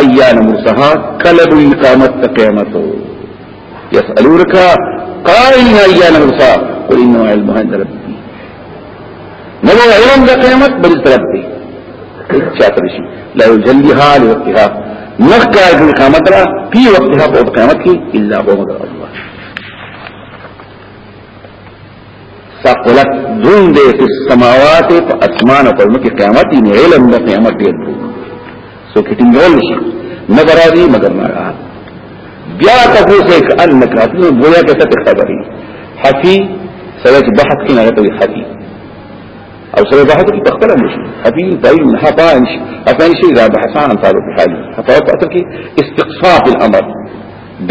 ایان مرسها کلب اقامت قیامت يسألونك قائلين ایان مرسها قل انه علمها عند ربي نو علم د قیامت بل طرف دی. چاته شي لا يجليها لوقتها. نخکا اقامت را فی وقتها په قیامت کې الا هو الله. ثقلت دون دې په سماوات په اسمان په مکه قیامت نه علم د قیامت دې سو کټینګول شي نظر راځي مگر نه بیا تاسو یک انک تاسو ګویا کې څه خبري حفي سوي بحث کې نه کوي حفي او سوي بحث کې تختل نه شي حفي دای نه حفان شي حفان شي دا بحثان طالب حالي حفاظ اثر کې استقصاء الامر۔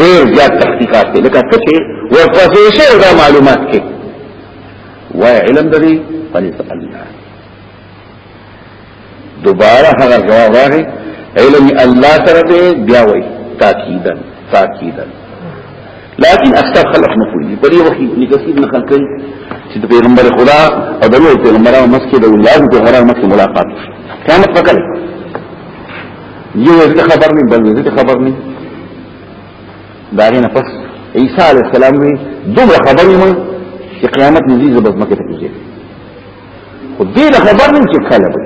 ډیر زیات تحقیقات دي لکه څه چې ورپسې شي دا معلومات کې وای علم دې فلیسأل الله دوباره هغه جواب راغی علم الله سره دې بیا وای تاکیدا تاکیدا. لكن اکثر خلق نه کوي په دې وخت کې کثیر نه خلک چې د پیغمبر خدا او د نور پیغمبرانو مسجد الله د پیغمبرانو مسجد ملاقات قیامت پکړ یو دې خبر نه بل دې خبر نه. داغه نفس عیسی علی السلام وی دومره خبر نه چې قیامت نږدې زبر مکه ته کیږي خو دې خبر نه چې کله به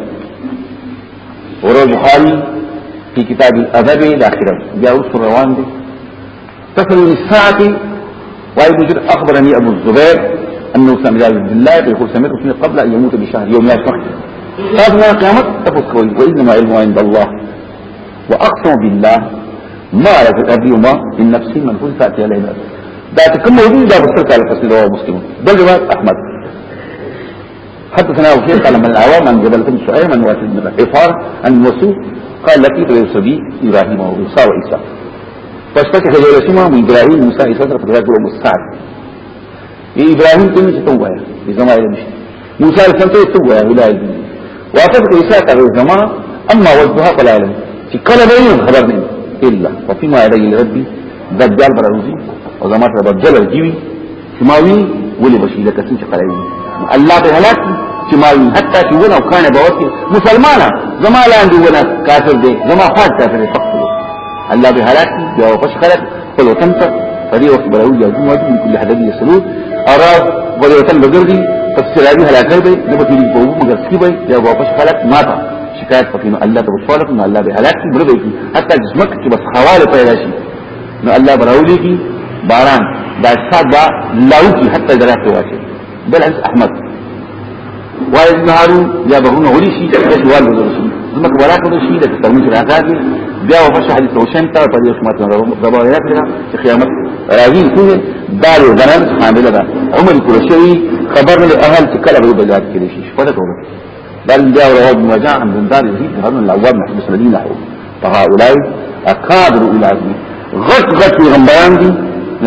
ورو بخاری في كتاب الأدب الآخرة جاء رسل روان دي تصل الساعة وابن جد أخبرني أبو الزبير أنه سمع عبد الله يقول سمعت رسول قبل أن يموت بشهر يوم وقت قال ما قيامت تفوز كوي وإنما علمه عند الله. وأقسم بالله ما لك الأرض وما من نفسي من كل تأتي عليه دا کوم موضوع دا بسر قال فصل رواه مسلم. بل رواه أحمد. حدثنا وكيل قال من العوام عن جبل بن شعيب عن واسد بن حفار عن مسوق قال لقيت يوسبي إبراهيم وموسى وعيسى فاشتكى سمع من إبراهيم موسى عيسى فتذاك له مستعد یہ ابراہیم تو نہیں چتوں گیا یہ زما یہ مشت موسی علیہ السلام تو تو گیا ولا وافق عيسى قال زما أما وجهها فلا علم چې کله به خبر إلا. وفيما يدي ربي دجال برازي أو زما ته بدل ورجیوي چې ما وی ولې بشي لکه قلوي الله به هلاك چې ما وی حتی چې ونه أو کانه بوته مسلمانا زما لاندې ونه کافر دی زما فاج کافر دی فقط الله به هلاك بیا وفش خلق وطن ته فدي وقت بلوي جاء من كل حدث يسلوت اراد بده وطن بګرځي تفسیرانی هلاکر دی نو په دې په مگر سکی وي یا واپس خلق ماته شکایت پکې نو الله تبارک وتعالى نو الله به هلاک برده کی حتی جسمک چې بس حواله پیدا شي نو الله براولي کی باران دا ساد با لاو کی حتی درات واچي بل عز احمد. وایز نهارو یا بهونه ولي شي چې سوال وزرسي زمک ولا کړو شي د تموز راځي بیا و فرش حدیث روشن تا په دې اسمت روایت کړه چې قیامت راځي ټول دار عمر کول شي خبر له أهل کله به بلاد کړي شي شپه بل رواه ابن وجاء عن بندار يزيد بن العوام نحن مسندين فهؤلاء اكابر إلى غط غط غنبيان دي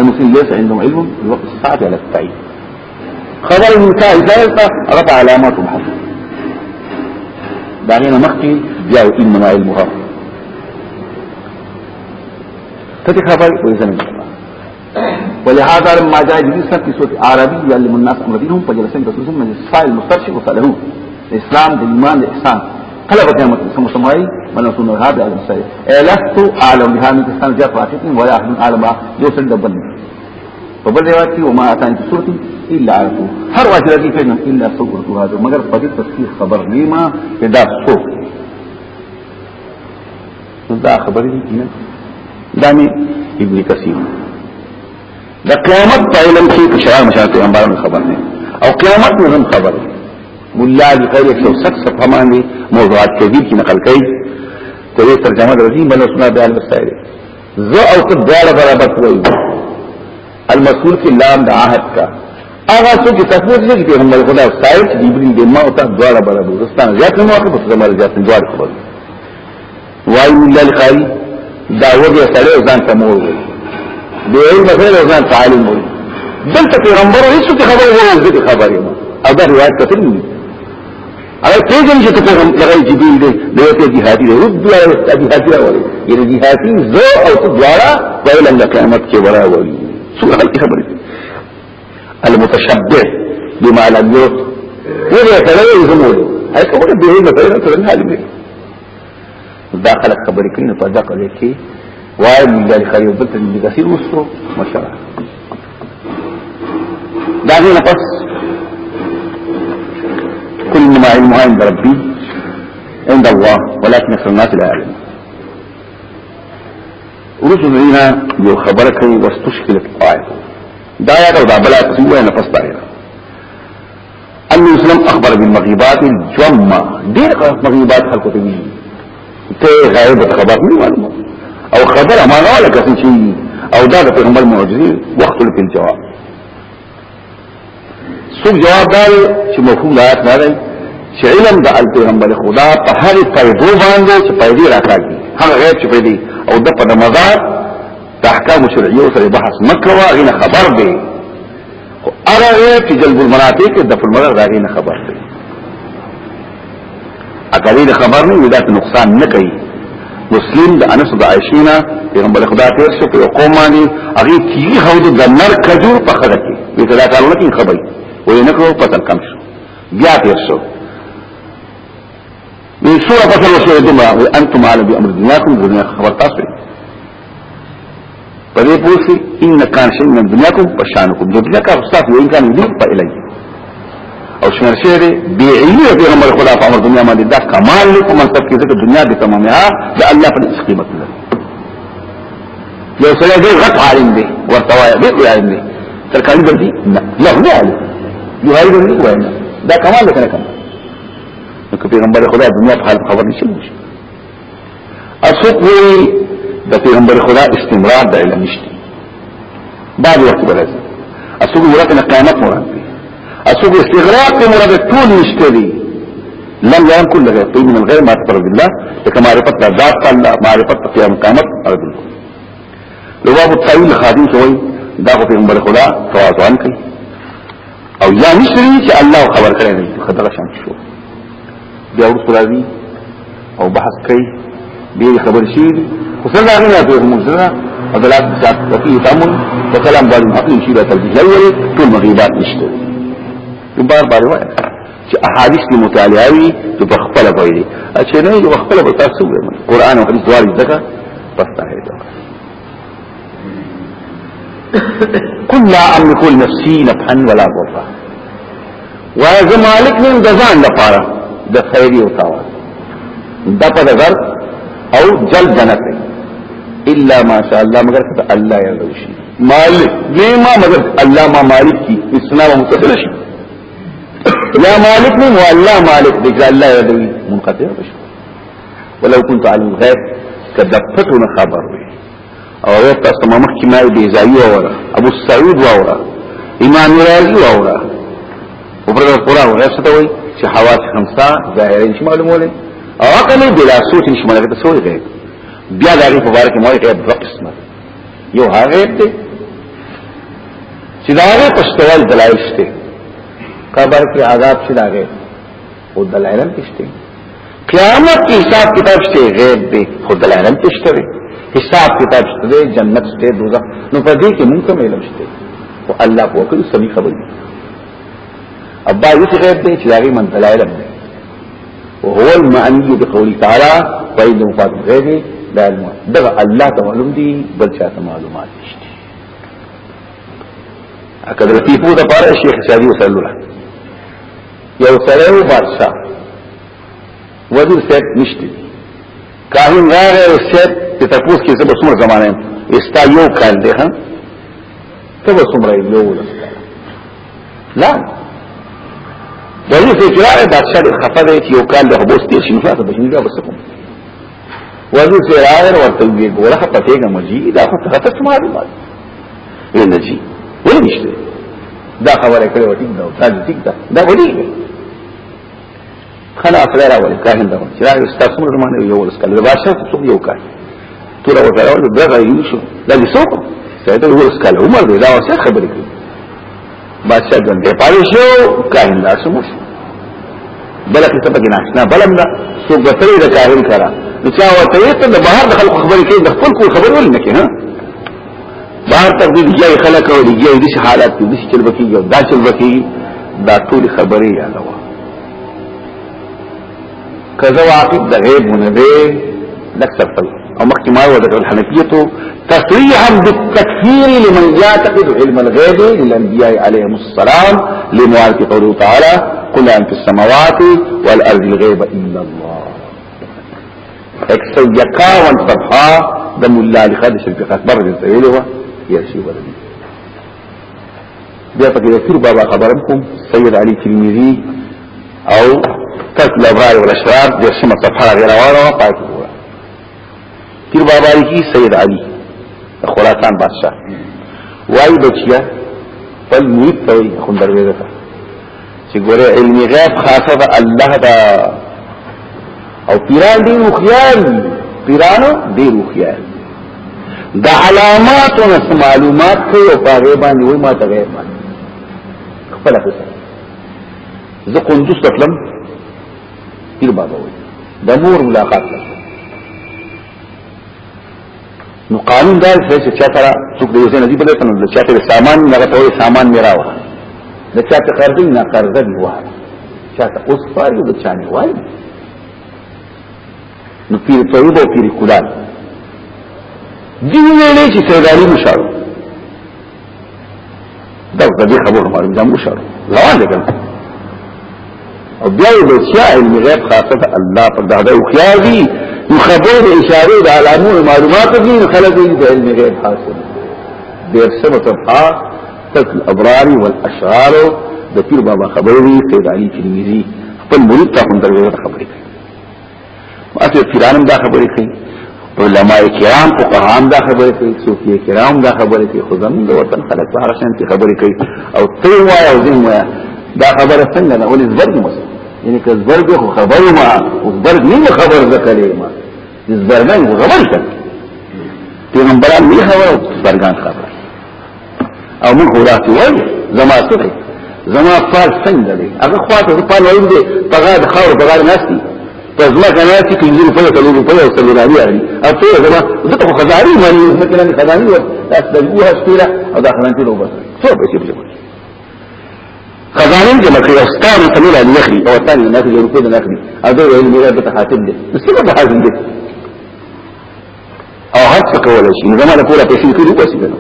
المسلمين ليس عندهم علم في وقت الساعة على التعيين. خبر النساء ثالثة رفع علامات محمد. دعينا مخي جاءوا إنما علمها. فتح خبر الله ولهذا لما جاء جلسا في سورة عربي يعلم الناس أمر دينهم فجلسين رسول من السائل المسترشد وسأله الإسلام الإيمان الإحسان. قلب قيامة ثم سمعي؟ من رسول هذا على المسائل لست أعلم بها من كسان جاء فاتحين ولا أحد أعلم يوصل دبني فبل رواتي وما أتاني في سورتي إلا عرفوا هر واجه الذي فينا إلا صورت هذا مگر فدي تصحيح خبر نيما كدا صوت دا خبري دي نه دامي ابن كثير. دا قیامت په علم کې کشرا مشاهده پیغمبرانو خبر نه أو قیامت نظم خبر نه مولا بقیر 160 صفحه باندې موضوعات کبیر کی نقل کړي کوي ترجمه درځي بل سنا بیان وسایل زو او ته دواړه برابر کوي المسؤول کی لام د عهد کا هغه څه چې تاسو دې کې پیغمبر خدا وسایل چې جبريل دې ما او ته دواړه برابر رستان زیات نو واخه په زموږ زیات دواړه خبر وای مولا القاری دا وګه سره ځان ته مور وي دی علم سره ځان تعلیم وي دلته پیغمبر هیڅ خبره وایي ځکه خبره او دا روایت کتل نه اگر پیغم چې ته هم لغی جبیل دی دیوته جهادی دی رب بیا جهادی راوړي یعنی جهادی زو أو تو دوارا ویل قیامت کې ورا وړي سورہ خبره المتشبع بما لم يوت وګړه سره زموږ هغه کومه به نه پیدا کړل حالي داخله خبرې کوي په لري کې وای موږ د خیو بل ته د کثیر وسو مشره دا نه پس كل ما علمها عند ربي عند الله ولكن أكثر الناس لا يعلم ورسل لنا یو خبره کوي واستشکلت آیه دا یا دا بلا تسوی نفس دائره ان مسلم أخبر بالمغيبات الجمع دیر مغيبات خلقو تبیی ته غایب خبر نه معلومه أو خبر امانه ولا کسن شي أو دا د پیغمبر معجزه الجواب. سو جواب دار چې مفهوم لایق نه دی چې علم د پیغمبر خدا په هر پیدو باندې چې پیدي راکاږي. هغه غیب چې پیدي او د په مزار د احکام شرعیه سره بحث مکوا غینه خبر دی. غیب چې جلب المناطق د په المرغ غینه خبر دی. د خبر نه ودا نقصان نه کوي. مسلم د انس د عائشینا پیغمبر خدا تیر شو په قوم باندې هغه کیږي هو د نر کجور په خره کې. وی دا کارونه کې خبري وې نه کړو پتل کم شو بیا تیر شو من سورة فصل وشوه دمرا وأنتم عالم بأمر دنیاکم دنیا خبر تاسو پدې پوښي إن کان شي من دنیاکم پشانکم دنیا کا استاد وین کان دې په الهي أو شمیر دی بی علمی پیغمبر خدا په أمر دنیا باندې دا کمال له کوم منصب کې ځکه دنیا به تمامه دا الله په قیمت لري یو سره دی غټ عالم دی ورته وایي دی عالم دی ترکانی دی نه لا. نه عالم یو عالم دی وایي دا کمال له کنه نو پیغمبر خدا دنیا په حال خبر نشي موږي اسوک وی د پیغمبر خدا استمرار د علم نشته. بعد وخت برازي اسوک ورته قیامت مراد دی. اسوق استغراق مراد ټول نشته دي لم يكن كل غير طيب من الغير ما تفرد بالله. لك معرفت ذات الله معرفت قيام قامت ارد الله لواب الطويل خادم شوي دا په پیغمبر خدا تواضع کوي او یا نشری چې الله خبر کړی دی خدغه شان شو بیا ورسره راځي او بحث کوي به خبر شي وصلى علينا في المنزلة وذلك وفيه تأمل وكلام بالي محقين شيرا تلبيه الأول طول مغيبات نشتر بار بار واحد. چې احادیث دی مطالعه وي ته په خپل پوي دي چې نه یو خپل په تاسو وي قرآن او حدیث دواړي ځکه پسته هي قل لا املك لنفسي نفعا ولا ضرا وذ مالک من ځان لپاره د خیری او تاوان د په نظر او جل جنت الا ما شاء الله مگر الله يرضى مالک ما مگر الله ما مالک کی اسلام متصل شي یا مالک نه هو الله مالک دی الله یدوی منقطع بشو ولو كنت على الغيب کدفتونه خبر وي او غیب تاسو ما مخکې ما دی زایو اورا ابو سعود واورا امام رازی واورا وبرد القرآن وغیب ستوي چې حواس خمسه ظاهرین شي معلوموله او عقل بلا صوت نشي ملګری ته سوې غیب؟ بیا دا غیب مبارک مو غیب دوه قسمه یو هغه دی چې دا غیب پښتوال دلایل شته. قبر کې عذاب شلاغه او دلایل کشته قیامت کې حساب کتاب شته غیب دی خو دلایل کشته حساب کتاب شته جنت شته دوزخ. نو په دې کې مونږ ته علم شته او الله په وکړي سمي خبر دي ابا یې غیب دی چې هغه من دلایل دی او وهو المعني بقوله تعالى فإن مفاد غيره لا علم دغه الله ته معلوم دي بل چاته معلومات نشته اکد لطیفو دا پارا شیخ سادی وصلو الله یو سره بادشاہ. وزیر سیب نشتی کاهن غاغه او سیب چې تاسو کې زه به څومره زمانه. یم استا یو کال دی ها؟ ته به څومره یو لا دا یو څه چې راځي بادشاہ دې خفه دی چې یو کال له بوس دې شي نو به شنو بس کوم وځو چې راځي ورته وي ګوره په دې کې مجي دا خو ته څه معلومات یې نه جی ولې نشته. دا خبره کړې وټیک دا تاسو ټیک دا دا وړي خلاص را راول کاهن دا چې راځي تاسو مرمانه یو ولسکل بادشاہ څو یو کاهن تورا وطرا وطرا برغا یوسو دا دی سوکو سایتا دو اسکال عمر دی دا واسه خبری کری بادشاہ جنده پاریشو کاهن دا سموشو بلا کسا پاکی ناشنا بلم دا سوک بطری دا کاهن کرا نچا وطریتا دا بہار دا خلق خبری کری دا خپل کو خبر ولی نکی ها بہار تک دی دیجای خلق و دیجای دیش حالات کی دیش چل بکی دا چل بکی دا طول خبری یادوا کزو عاقب دا غیب منده لک سرطل أو مخکې ما وذكر الحنفية تصريحا بالتكفير لمن يعتقد علم الغيب للأنبياء عليهم السلام لمعارضه قوله تعالى قل ان في السماوات والأرض الغيب إلا الله. اكسو يقاون صفحه د مولا لخد شرف اکبر دې ویلو یا شی ولدي بیا پکې د بابا خبرم کوم سید علي تلميذي أو ترک الأبرار والأشرار د صفحه غیر واره پاتې پیر بابا کی سید علی خراسان بادشاہ. وای بچیا پل نیت توی خندر ویده تا. چه گوره علمی غیب خاصه دا اللہ دا او پیران دیر اخیار پیرانو دیر اخیار دا علامات و نس معلومات کوي او په غیبان وي ما ته غیبان خپل څه زه قندوس تکلم پیر بابا وي د مور ملاقات لم نو قانون دا چې چا سره څوک د یوځای نجیب له تنه د چا ته سامان نه غوښتل سامان میرا و د چا ته قرض نه قرض دی و چا ته اوس پاره د چا نه وای نو پیر طيب او پیر کولان دی ویلې چې سیداری مشارو دا د دې خبرو معلوم ده مشارو روان دي او بیا د چا علم غیب خاصه الله پر دا د خیال دی نو خبر اشاره د علامو معلومات دي خلک دې د علم غیب حاصل دیر سمه صفحه تک الابرار والاشرار د پیر بابا خبرې سید علي تلمیذي خپل مرید ته هم درغه خبرې کوي ماته پیرانم دا خبرې کوي علماء کرام فقهام دا خبرې کوي صوفي کرام دا خبرې کوي خو زموږ د وطن خلک په هر شان خبرې کوي او ته وایې او وایم دا خبره څنګه ده؟ ولې زبرګ مو یعنی که زبرگ خو خبری ما او زبرگ نیم خبر زکلی ما. زبرگان خو خبر شد. پیغمبران نی خبر او زبرگان خبر. او من خو راتی وی زما سره زما فال څنګه دی؟ هغه خواته په لوی دی پغاد خاور پغاد ناشتي پس ما کنه چې کینځي په لوی لوی په لوی لوی راځي او ته زما زته خو خزاري مې مثلا خزاري او تاسو دغه هسپیره او داخلانتي لوبه څو به شي خزانين جمع کړی أو علی نخري أو ثاني نخري یو په نخري أو دا ویل میرا به حاتم دي څه به حاتم دي أو هر څه کولای شي نو زموږ پورا پیسې کړو پسې کنه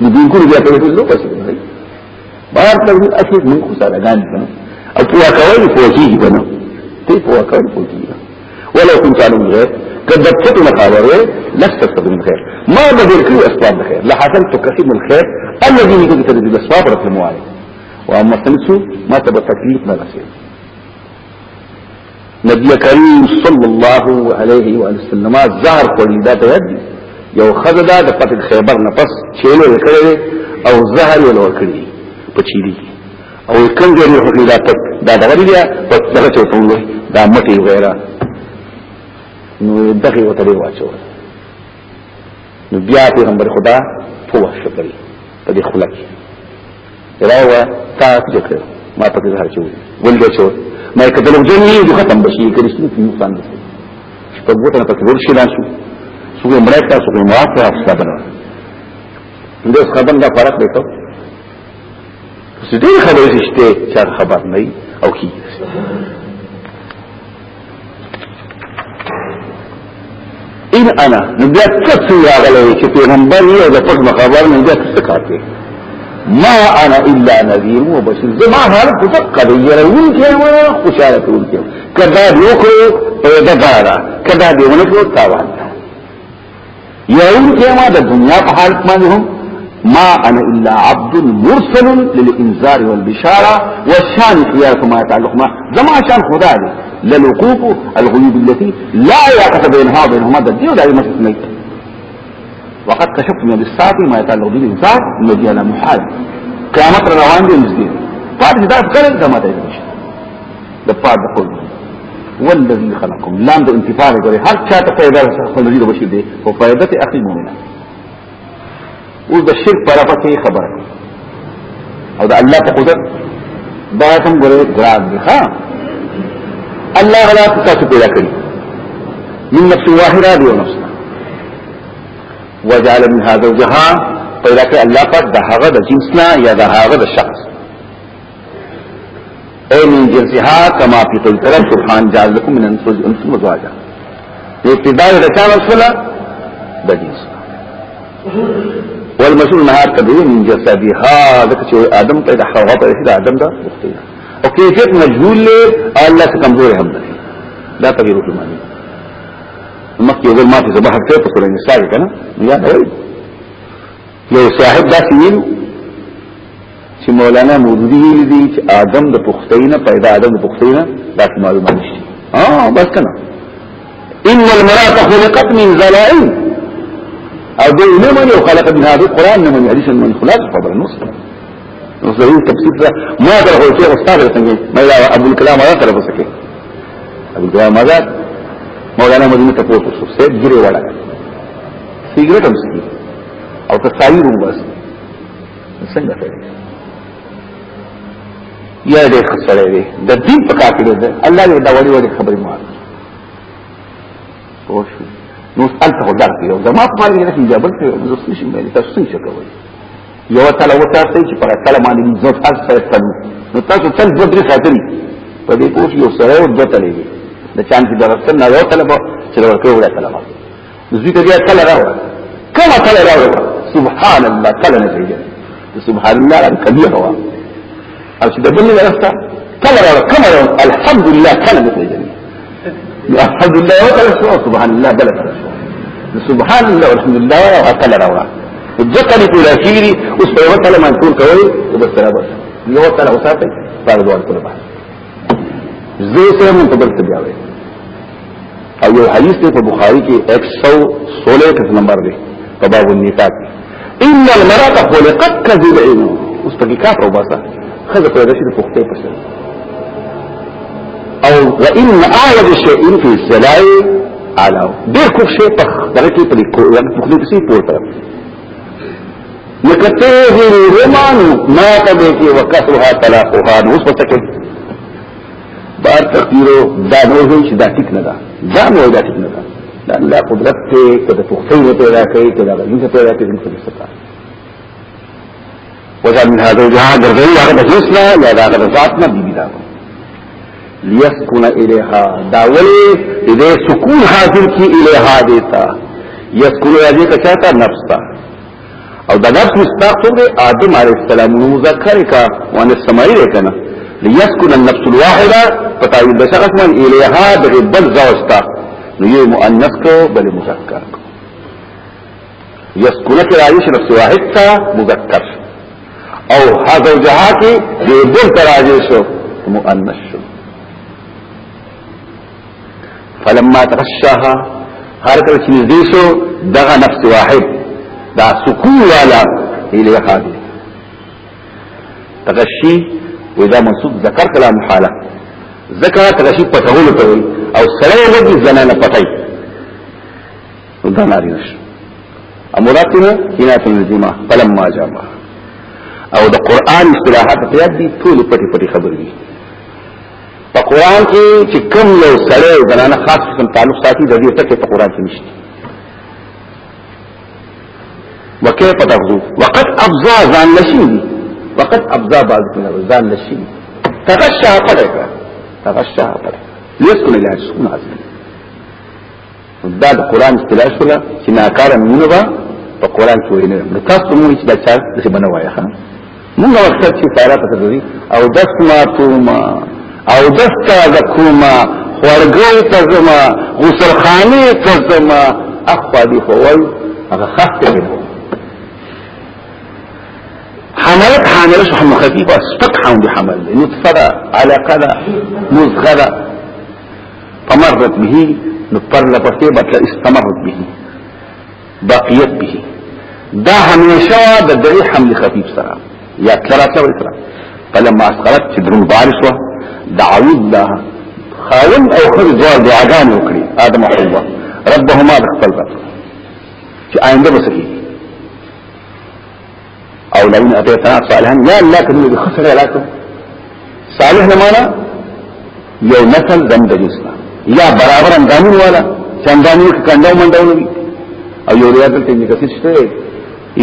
دي دین کړو بیا پیسې کړو پسې کنه بار ته اصل موږ سره غان کنه أو پورا کوي پوهیږي کنه ته پورا کوي پوهیږي ولو كنت على الغيب كذبت مخابره لست من خير ما بدل كل اسباب الخير. لحسنت كثير من الخير الذي يجب تدريب الاسباب رب المعالي واما تنسو ما تبا تکلیف نه رسید نبی کریم صلی الله علیه و سلم زهر کولی دا ته یاد یو خزدا د فتح خیبر نه پس چیلو وکړي او زهر یې لور کړی پچیری او څنګه یې هغه دا تک دا دغه دی په دغه چوتونه دا مټي وغیرہ نو دغه وته واچو. نو بیا پیغمبر خدا فوه شکرې په دې خلک راوه تا څه ما په ظاهر چوي. ول دې چوي؟ ما کتل جنني د ختم بشي کریستو په نقصان دي په بوته په ټول شي لاسو سو یې مړ تاسو په موافقه حساب نه دې خبر دا فرق دی ته. څه دې خبرې شته چې خبر نه او کی. ان انا نبيات څه راغلي چې پیغمبر یې د پټ مخابر نه دې څه کاته ما أنا إلا نذير وبشير. زما حال فقط يرون كما خوشاله کول کې کدا وکړو پیدا دارا کدا دیونه کو تاوان يرون كما د دنیا په حالت باندې هم؟ ما أنا إلا عبد مرسل للإنذار والبشارة. والشان خيار ما يتعلق ما. زما شان خدا دي للوقوف الغيوب التي لا يعقد بينها وبينهما دي ولا يمسك وقد كشفت من الساعه ما يتعلق بالانسان الذي على محال قیامت روان دي نږدې پاتې دا کړل کما ته دي د پات د کول والذي خلقكم. لام د انتفاع غره هر چا ته پیدا خپل دې بشیر دی او فائدت اخی مؤمنه او د شرک پر پته خبره او د الله په قدرت دا کوم غره ګران دي ها. الله غلا تاسو پیدا کړی من نفس واحده دی نفس وجعل منها زوجها پیدا کړ الله پاک د هغه د جنسنا یا د هغه د شخص أي من جنسها كما في قول تعالى سبحان جعل لكم من أنفسكم أزواجا. ابتداء د چا مسله د جنس والمشهور نهار تبعی من جسدها ذکر چې آدم پیدا حوا پیدا د آدم دا وختي أو کیفیت مجهول؟ له الله څخه کمزور هم ده دا تغیر په معنی مکه یو ما ته زبحت ته په سورې نساء کنه یا دا یو صاحب دا سیل چې مولانا مودودی ویل دي چې آدم د پختینه پیدا آدم د پختینه دا معلومه نشي آه بس کنه إن المرأة خلقت من ضلائل أو دو نمني وخلق من هذا القرآن نمني حديث من خلاص خبر النص. نصره تفسير ده. ما ترى هو شيء أستاذ څنګه ما أبو الكلام هذا طرف سکے أبو الكلام هذا مولانا مدینه ته پورته شو سید ګره وړه سیګریټ هم سکی او تصاویر هم بس څنګه کوي یا دې خسرې دې د دین په کار کې ده الله دې دا وړي وړي خبرې مو او شو نو انت خو درک یو زما په باندې نه کیږي بل څه زه څه شم باندې تاسو څه کوي یو تعالی و تاسو چې پر تعالی باندې زو تاسو سره نو تاسو تل دوه درې خاطري په دې پوښ یو سره دوه تلې د چان چې درسته نه یو طلب چې ورکو وړه طلب زوی ته بیا کله راو کله کله راو سبحان الله کله نه کوي سبحان الله کبیر هوا أو چې د بل نه راسته کله راو کله راو الحمد لله کله نه کوي الحمد لله وكله سبحان الله بل سبحان الله والحمد لله وكله راو په اخیری اوس په وته لمن ټول کوي بس سره بس یو تعالی اوساته په دوه کول باندې زه سره مونږ په او یو حدیث ته په بخاری کې 116 نمبر دی په باب النکاح ان المرأة خلقت كذبعين اوس په کې کافر وباسه خزه پیدا شي په خپل پسه او وان اعوج شيء في الزلاء على ډېر کوم شی په دغه کې په کې په کې پورته لکته رومانو ما تبه کې وکسرها طلاقها. اوس پته بار تقدیرو دا نوځي چې دا ټیک نه ده دا مو دا. څنګه ده دا الله قدرت ته کده توفیق پیدا کوي کده غیظ پیدا کوي دغه څه څه وجد من هذا الجهاد الغير هذا بسنا لا لا هذا ذاتنا بي بي داكو ليسكن إليها داولي إذا سكون حاضر کی إليها دیتا يسكن إليها دیتا چاہتا نفس تا او دا نفس مستاق تو دے آدم علیہ السلام مذکر کا وانا السمائی دیتا نا ليسكن النفس الواحدة فتاويل بشغس من إليها بغبال زوجتا نيو کو بل مذکر کو يسكن کی راجش نفس واحد تا مذکر أو ها زوجها کی بغبال شو فلما تغشاها چیزی شو دغه نفس واحد. دا سکون والا إليها دي. تغشي وإذا منصوب ذکر کلام حاله ذکر تغشی پټول ته أو سره وږي زنانه پټای دا ناری نش أمراتنا کینات الجمع فلما جابا أو د قرآن اصطلاحات ته دي ټول پټي پټي خبرې دي په قران کې چې کوم یو سره زنانه خاص قسم تعلق ساتي د دې ټکي په قران کې وكيف تغزو؟ وقد ابزا ځان نشي وقد ابزا بعضكم الابزان للشيء تغشى قدرك تغشى قدرك ليسكن الله سكون عزيز دا د قران استلاش ولا چې ناکار مونږ به په قران کې ویني نو تاسو مونږ چې دا چار څه بنه وایي ها مونږ وخت چې فارا پته دي او دس ما توما. او دس تا زکوما خورګو ته زما غسل خانه ته زما اخوا دی هوای هغه خاص دی حملت حامله شو حمل خفيفه استقحم بحمل. نطفه علاقه مزغه فمرت به نطفر لپسې بطل استمرت به. بقيت به. دا همیشه د درې حمل خفيف سره. یا تلرا تلرا سره فلما اسقلت تدرون بارس و دعوت الله خاون أو خذ دوار دعاګان وکړي آدم أو ربهما خپل رب چې آینده بسکی أو الذين اتيتنا صالحا يا الله كنه خسر علاقه صالح لمانا یو نسل دم دجسنا یا برابر اندامون والا چې اندامون کې کندو منډو وي او یو ریاض ته کې کسي شته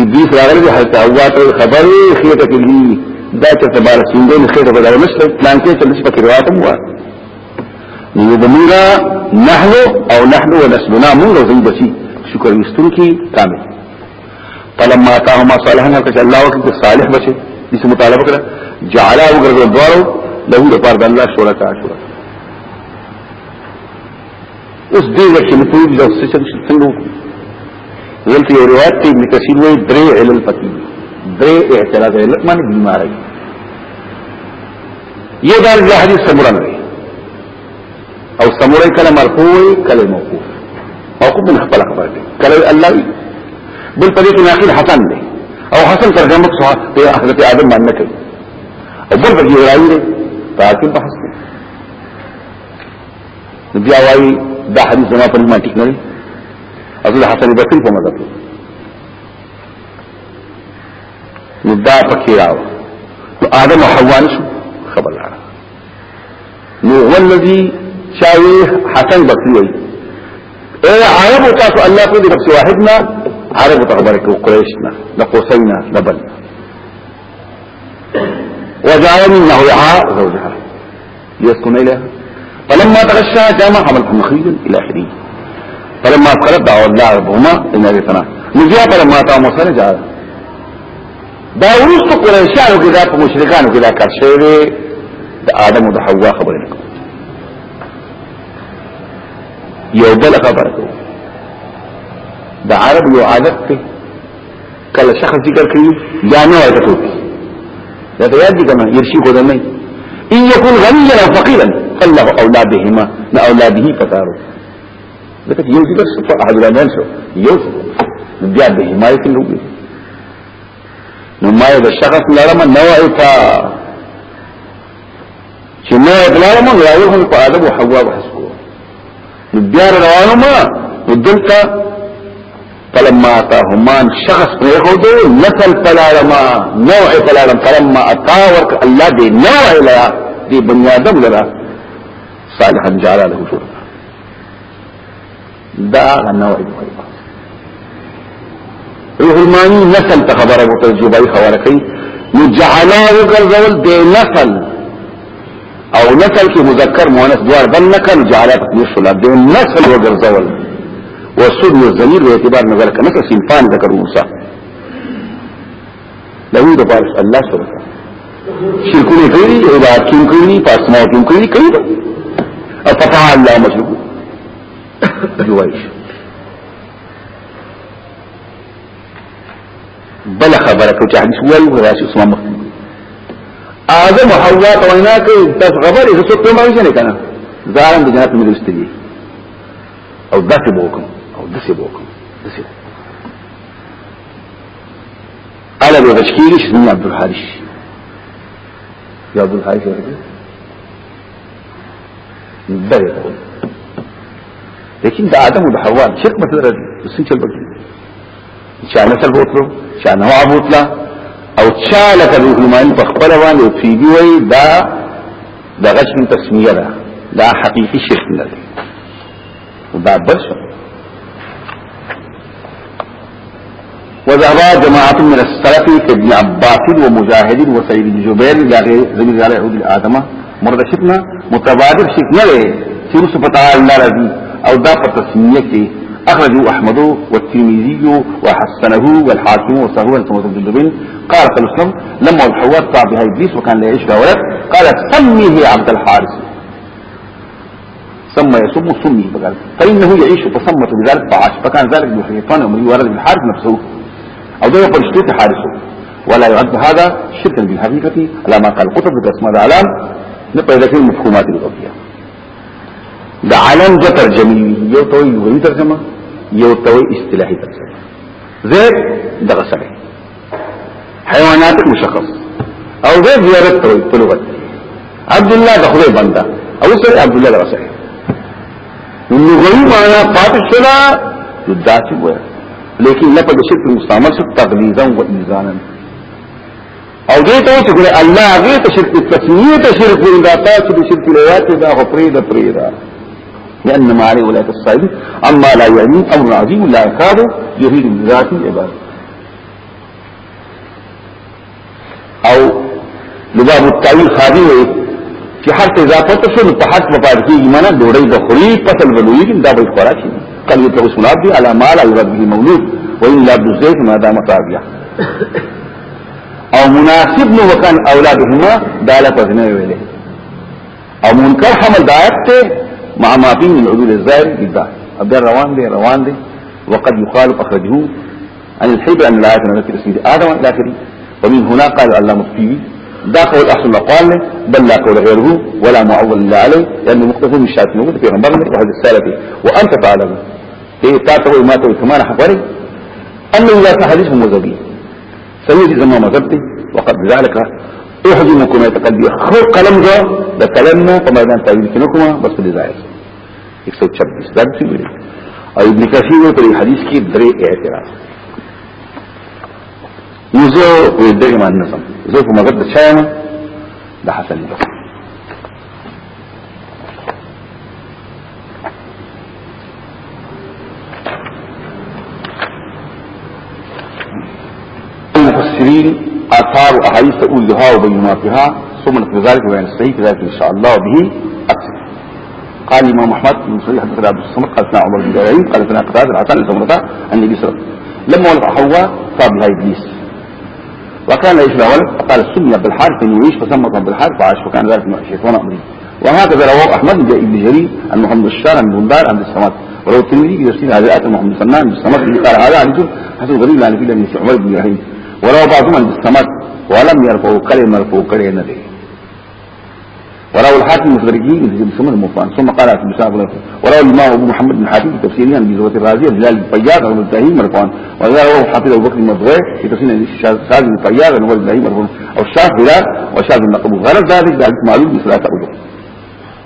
ابلیس راغلی دی حالت اوات خبر خیته کې دی دا چې تبار سندې خیته بدل مشته پلان کې چې په روایت مو نو دمرا نحنو او نحنو ونسبنا مونږ زوی بچي شکر مستون کې کامل فلم ماتا ہما صالحنا کچھ اللہ وقت صالح بچے جسے مطالبہ کرا جعلا اگر دوارو لہو دپار دا اللہ شورا کا شورا۔ اس دے وقت نپوید لہو سچن سنگو غلطی اور روایت تھی، ابن کثیر ہوئے درے علل فقیر درے اعتراض علت مانے بیمار ہے۔ یہ دار اللہ حدیث سمرن رہے او سمرن کلم مرفوع کلم موقوف۔ موقوف من خبر خبر دے کلم اللہ بل په دې کې ناقل حسن دی او حسن ترجمه صحابه په حضرت آدم باندې کوي او بل په دې راوي دی تاکي بحث دی بیا وايي دا حدیث زما په ما ټیک نه دی اصل حسن بصری په مدد نو دا پکې راو. نو آدم او حوا نشو. خبر لاره نو والذي شاوي حسن بصری وي اے عرب تاسو الله په دې نفس واحدنا عرب تخبرك قريشنا لقوسينا لبلنا وجعل منه وعاء زوجها. يسكن إليها فلما تغشى جامع حمل مخيجا إلى آخره فلما اسقلت دعوا الله ربهما ان ذاتنا نجیا فلما تا موسی جا دا ورستو قریشانو کې دا په مشرکانو کې دا آدم أو د حوا خبرې نه یو بل خبره د عرب یو عادت ته کله شخص ذکر کوي جامع أو ټوپی دا ته یاد دي کنه يرشي خو نه ان يكون غنيا أو فقيرا فالله اولادهما لا اولاده فتارو لکه یو ذکر شو په احد الانوان شو. یو بیا به حمایت څنګه وګړي نو ما د شخص لرم نوع تا. چې نوع لرم راوي هم په ادب أو حوا بحث کو نو بیا روانو ما ودلتا فلما اتاهمان شخص پریخودو نسل پلارما نوع پلارم فلما اتاورک اللہ دی نوع لیا دی بنیادم لرا صالحا جعلا له شورا دا آغا نوع دوائبا روح المانی نسل تخبر ابو تجیبائی خوارکی نجعلاو گرزول دی نسل. او نسل کی مذکر مونس دوار بن نکل جعلا تقنیش شلا دی نسل وگرزول دی والصد والزمير باعتبار نظر كنك سنفان ذكر موسى لهم دو پارس اللہ سرکا. شرکونے کری عبادت کیوں کری پاسمات کیوں کری کری دا افتحا اللہ مشرکو جوائش بل خبره کو چې حدیث وایي او راشي اسما مخکې اعظم حوا توینا کې داس خبرې څه څه کومه نه کنه ځان د جنت ملوستي او داسې وکم دسی بوکم دسی بوکم قال ابو غشكيري شنو عبد الحارث يا عبد الحارث بل يقول لكن ده آدم وده حواء شيخ مثلا السنة البقية چا نسل بوتلو چا نوع بوتلا او چا لکا دو علمان پخبروان او پیگوئی دا دا غشن تسمیه دا. دا حقیقی شیخ ندر دا برشن وذهب جماعة من السلف كابن عباس ومجاهد وسيد جبير زميل على يهود الآدمة. مرد شفنا متبادر دی چې رسو پتا الله رضی أو دا کې اخرجوا احمد والترمذي وحسنه والحاكم وصحوه الكمث بن دبن قال خلصم لما الحوار طاع بها ابليس وكان لا يعيش ولد قال سميه عبد الحارث. سمى يسم سمي فقال فانه يعيش فسمت بذلك فعاش فكان ذلك بشيطان ومن من حارث نفسه أو ده يقول اشتريت حارثه ولا يعد هذا شركا بالحقيقة على ما قال قطب باسماء الإعلام. نبقى كان مفهومات اللغويه د علم دو ترجمه یو توي لغوي ترجمة یو توي اصطلاحي ترجمة. زید دغه سره حیوانات مشخص. أو زید زیارت توي په لغت عبد الله د خدای بنده أو سره عبد الله رسول لغوی معنا پاتې شلا وای لیکن لپاره شرک مستعمل شو تغلیظا و ایزانا۔ أو دې ته چې ګره الله شرک تسمیه ته شرک ورندا تاسو د شرک لوات دا خو پرې د پرې دا۔ لأن ما عليه ولاية الصائب أما لا يعني أمر عظيم لا يكاد يريد بذات العباد۔ أو لباب التعويل خادي وي چې حرف اضافه ته شنو په په کې ایمانه ډوړې د خوري بلوي دا به خورا شي کله ته سناب دي على مال أو رب مولود وان لا بزيت ما دام طابيا أو مناسب نو وکن أولادهما دالة پزنه ویلې أو منکر حمل دایت ته مع ما فيه من عدول الزائر جدا. ابدا روان دي روان دي. وقد يقال أخرجه عن الحب ان لا يتنذكر اسم آدم إلى اخره ومن هنا قال علامه الطيبي دا قول أحسن الاقوال بل لا قول غيره ولا معول إلا عليه لأنه مقتضى من موجود في غنبرنا وهذا السالفي وأنت تعلم إيه تاتوا ما تقول كمان حقوري انه اذا تحديث مزبي سيدي زمان مزبتي وقد ذلك احجمكم يتقدي خو قلم ذا ده كلامنا فما دان تاويل كنكما بس لزائر 126 دا بسی ویلی أو ابن کثیر پر حدیث کی درې اعتراض. نو زه په دې باندې نسم زه په د حسن البصري المفسرين آثار أحاديث تقولها وبينما فيها ثم نتبع ذلك وبين الصحيح ذلك إن شاء الله به أكثر. قال الإمام أحمد بن صحيح حدثنا عبد الصمد قال سنا عمر بن جرعين قال سنا قتادة الحسن لسمرة النبي صلى الله عليه وسلم. لما ولد حواء صاب لها إبليس. وكان ليس له ولد فقال سمي بالحارث انه يعيش فسمى بالحارث فعاش وكان ذلك شيطان امري وهكذا رواه أحمد بن ابن جرير عن محمد الشار عن بندار عن الصمد. وروى الترمذي في تفسير هذه الآية محمد سنان بالصمد قال هذا حديث حسن غريب عن في بن عمر بن يحيى وروى بعضهم عن الصمد ولم يرفعوا كلمة مرفوع كلمة وروى الحاكم المستدركين في مسلم المفان ثم قال في مساق وروى الإمام أبو محمد بن حاتم عن بزوة الرازية جلال الطيار عن الزهيم مرفوعا وهذا رواه حافظ أبو بكر في تفسير شاذ الطيار عن الزهيم مرفوعا أو الشاذ هلال وشاذ المقبول غرض ذلك ذلك معلوم بثلاثة أوجه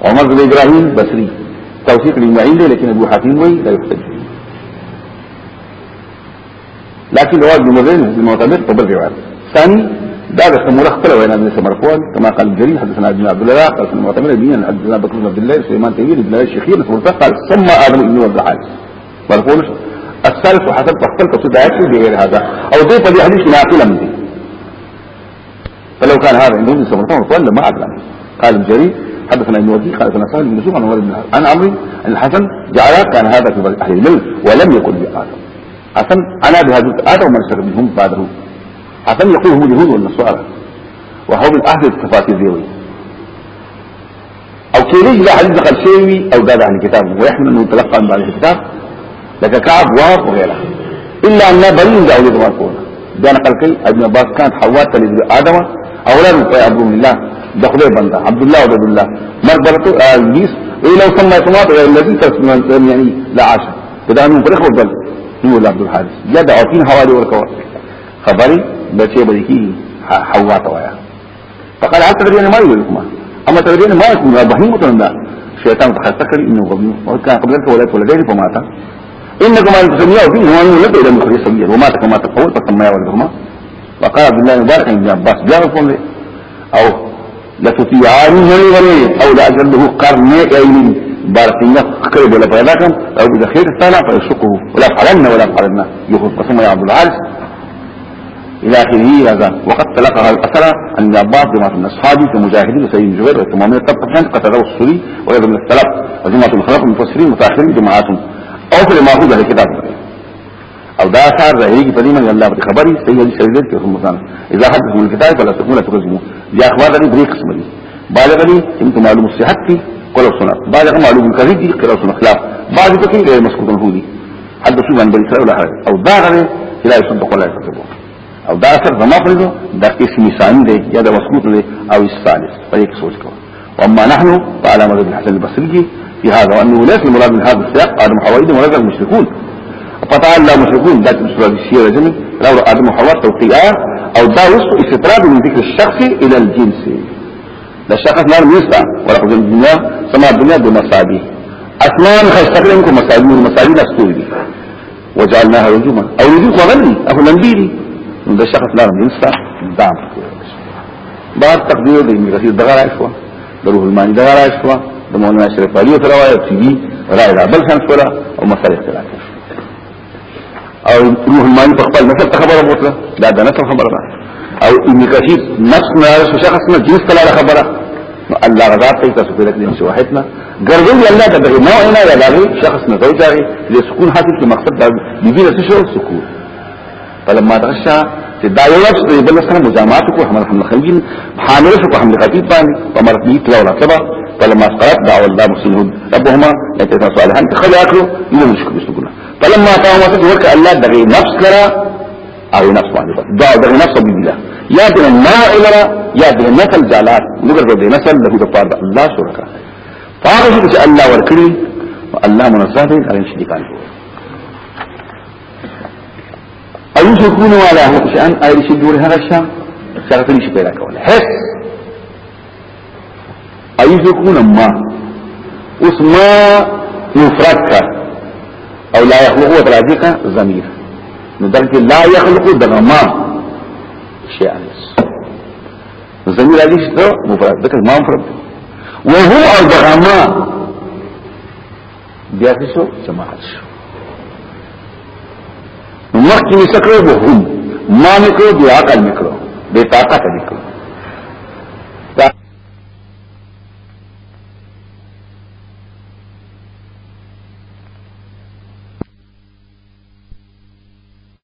عمر بن إبراهيم بصري. توثيق الإجماعين لكن أبو حاتم وي لا يحتج. لكن رواه ابن مزين في المعتمد قبل رواية ثاني دا د سموره خپل وینا د سمرقول كما قال الجرير حدثنا ابن عبد الله قال سمع معتمر بن حدثنا بكر بن عبد الله سليمان تيمير بن الشيخين سمرته قال ثم آدم بن عبد الحارث. مرقول الثالث وحسب تقبل تصد آياته بغير هذا. أو دي فدي حديث ناقلا من دي فلو كان هذا عندهم سمرته مرقول لما أدلم قال الجرير حدثنا ابن وكيع قال سنا سهل بن عن عمر بن عن الحسن جعل كان هذا في أهل العلم ولم يكن بآدم حسن أنا بهذا آدم من شر منهم بعده عشان يقول هم اليهود والنصارى. وهو من أهل التفاتير ديوي أو كيريج لا حديث قد شيوي أو داد عن الكتاب ويحمل أنه تلقى من بعد الكتاب لك كعب واب وغيرها إلا أن بريء ذا أولاد ماركونا دانا قال كي أبن عباس كانت حواء تلد آدم أولاد في عبد الله دخل بندا عبد الله وعبد الله. مربرته إبليس. إيه لو سمى غير الذي تسمى يعني لا عاشا فده أنه فريق وبل هو عبد الحارث. يدعو عطين حوالي وركوات خبري بچه بدکی حوا توایا فقال هل تدرين ما يقولكما اما تدرين ما يكون بهيم متندا شيطان تخسكر انه غبي وكان قبل ذلك ولد ولدين فمات انكم ان تسميوا فيه هو انه لم يدم خريص صغير ومات كما تقول فسمى ولدهما وقال عبد الله مبارك بن عباس جاءكم أو لتطيعانه ولي أو لاجله قرن ايمن الله قرب ولا فعلاكم أو بذخير الثانى فيشقه ولا فعلن ولا فعلن يخذ قسم يا عبد العالس إلى آخره هذا. وقد تلقى الأثر عن ابن عباس جماعة من أصحابه كمجاهدين وسيد جبير وثمانية طبقة قتله السوري وغير من السلف. وجماعة الخلق المفسرين متأخرين جماعاتهم. أو في المعقود على كتاب. أو دا اثار ظاهري په دې الله په خبري صحیح حدیث شریف کې إذا حدث من الكتاب فلا تكون تكذبوا دي أخبار دي درې قسم دي بعض غني انت معلوم الصحت في قول سنت بعض معلوم الكذب دي قول سنت خلاف بعض پکې غیر مسکوت هو دي حدثوا عن بني اسرائيل أو دا غني لا يصدق ولا يكذب أو دا اثر زما پرېدو دا اسم ثاني دی یا دا مسکوت دی أو دې کې سوچ کوو وأما نحن فعلى مذهب الحسن البصري في هذا وأنه ليس المراد من هذا السياق آدم وحواء مراد المشركون. فطبعا لا مشركون ذات بسورة السيرة جميل لو آدم وحواء توقيعات أو دا وصف استطراد من ذكر الشخص إلى الجنس. لا الشخص لا يسعى ولقد الدنيا سما دنیا دو مسابی اسمان خستقلن کو مسابی مسابی نستوی دی وجعلناها رجوما. أو رجوم خغلی اخو لنبیری دا شخص لارم جنستا دام بعد تقدیر دی ابن کثیر دغه راځو د روح المانی دغه راځو د مولانا شریف علی أو روایت دی راي دا بل څنګه ولا أو مسله اختلاف. أو روح المانی په خپل نفس خبره وکړه دا د نفس خبره أو ابن کثیر نفس نه شخص نه جنس کله خبره. نو الله رضا ته تاسو په لکه نشي واحدنا ګرځي الله ته دغه نوع نه یا شخص نه زوجاري لسکون حاصل کی مقصد دا دي څه شو؟ سکون فلما تغشى چې دا یو لفظ دی بل سره کو حمل حمل خنجین حامل شو؟ په حمل خفيف باندې ومرت به تلا ولا سبا فلما اسقرت دعوا الله مسلمون. ربهما يتسا صالحا تخلعكلو إنه مشكل بسنقنا فلما قام وسط ورك الله دغي نفس لرا أو نفس باندې دا دغي نفس بالله یا ما الرا یا دغه نسل جالات نګر دغه نسل له د پاره الله شرکا فاغه چې الله ورکړي الله منزه دي هغه شي کار أو يشركون على هذا شأن اي شي دور هذا الشام شغله نشي پیدا کوله حس. أو يشركون ما؟ اوس ما مفرد کا أو لا يخلق وتراجع کا ضمیر نو دلته لا يخلق دغما شيئا ضمیر علی شته مفرد دغه ما مفرد وهو او دغما بیا شو؟ جماعت شو. مخکې نسکړو به هم ما نکړو بیا عقل نکړو به طاقت نکړو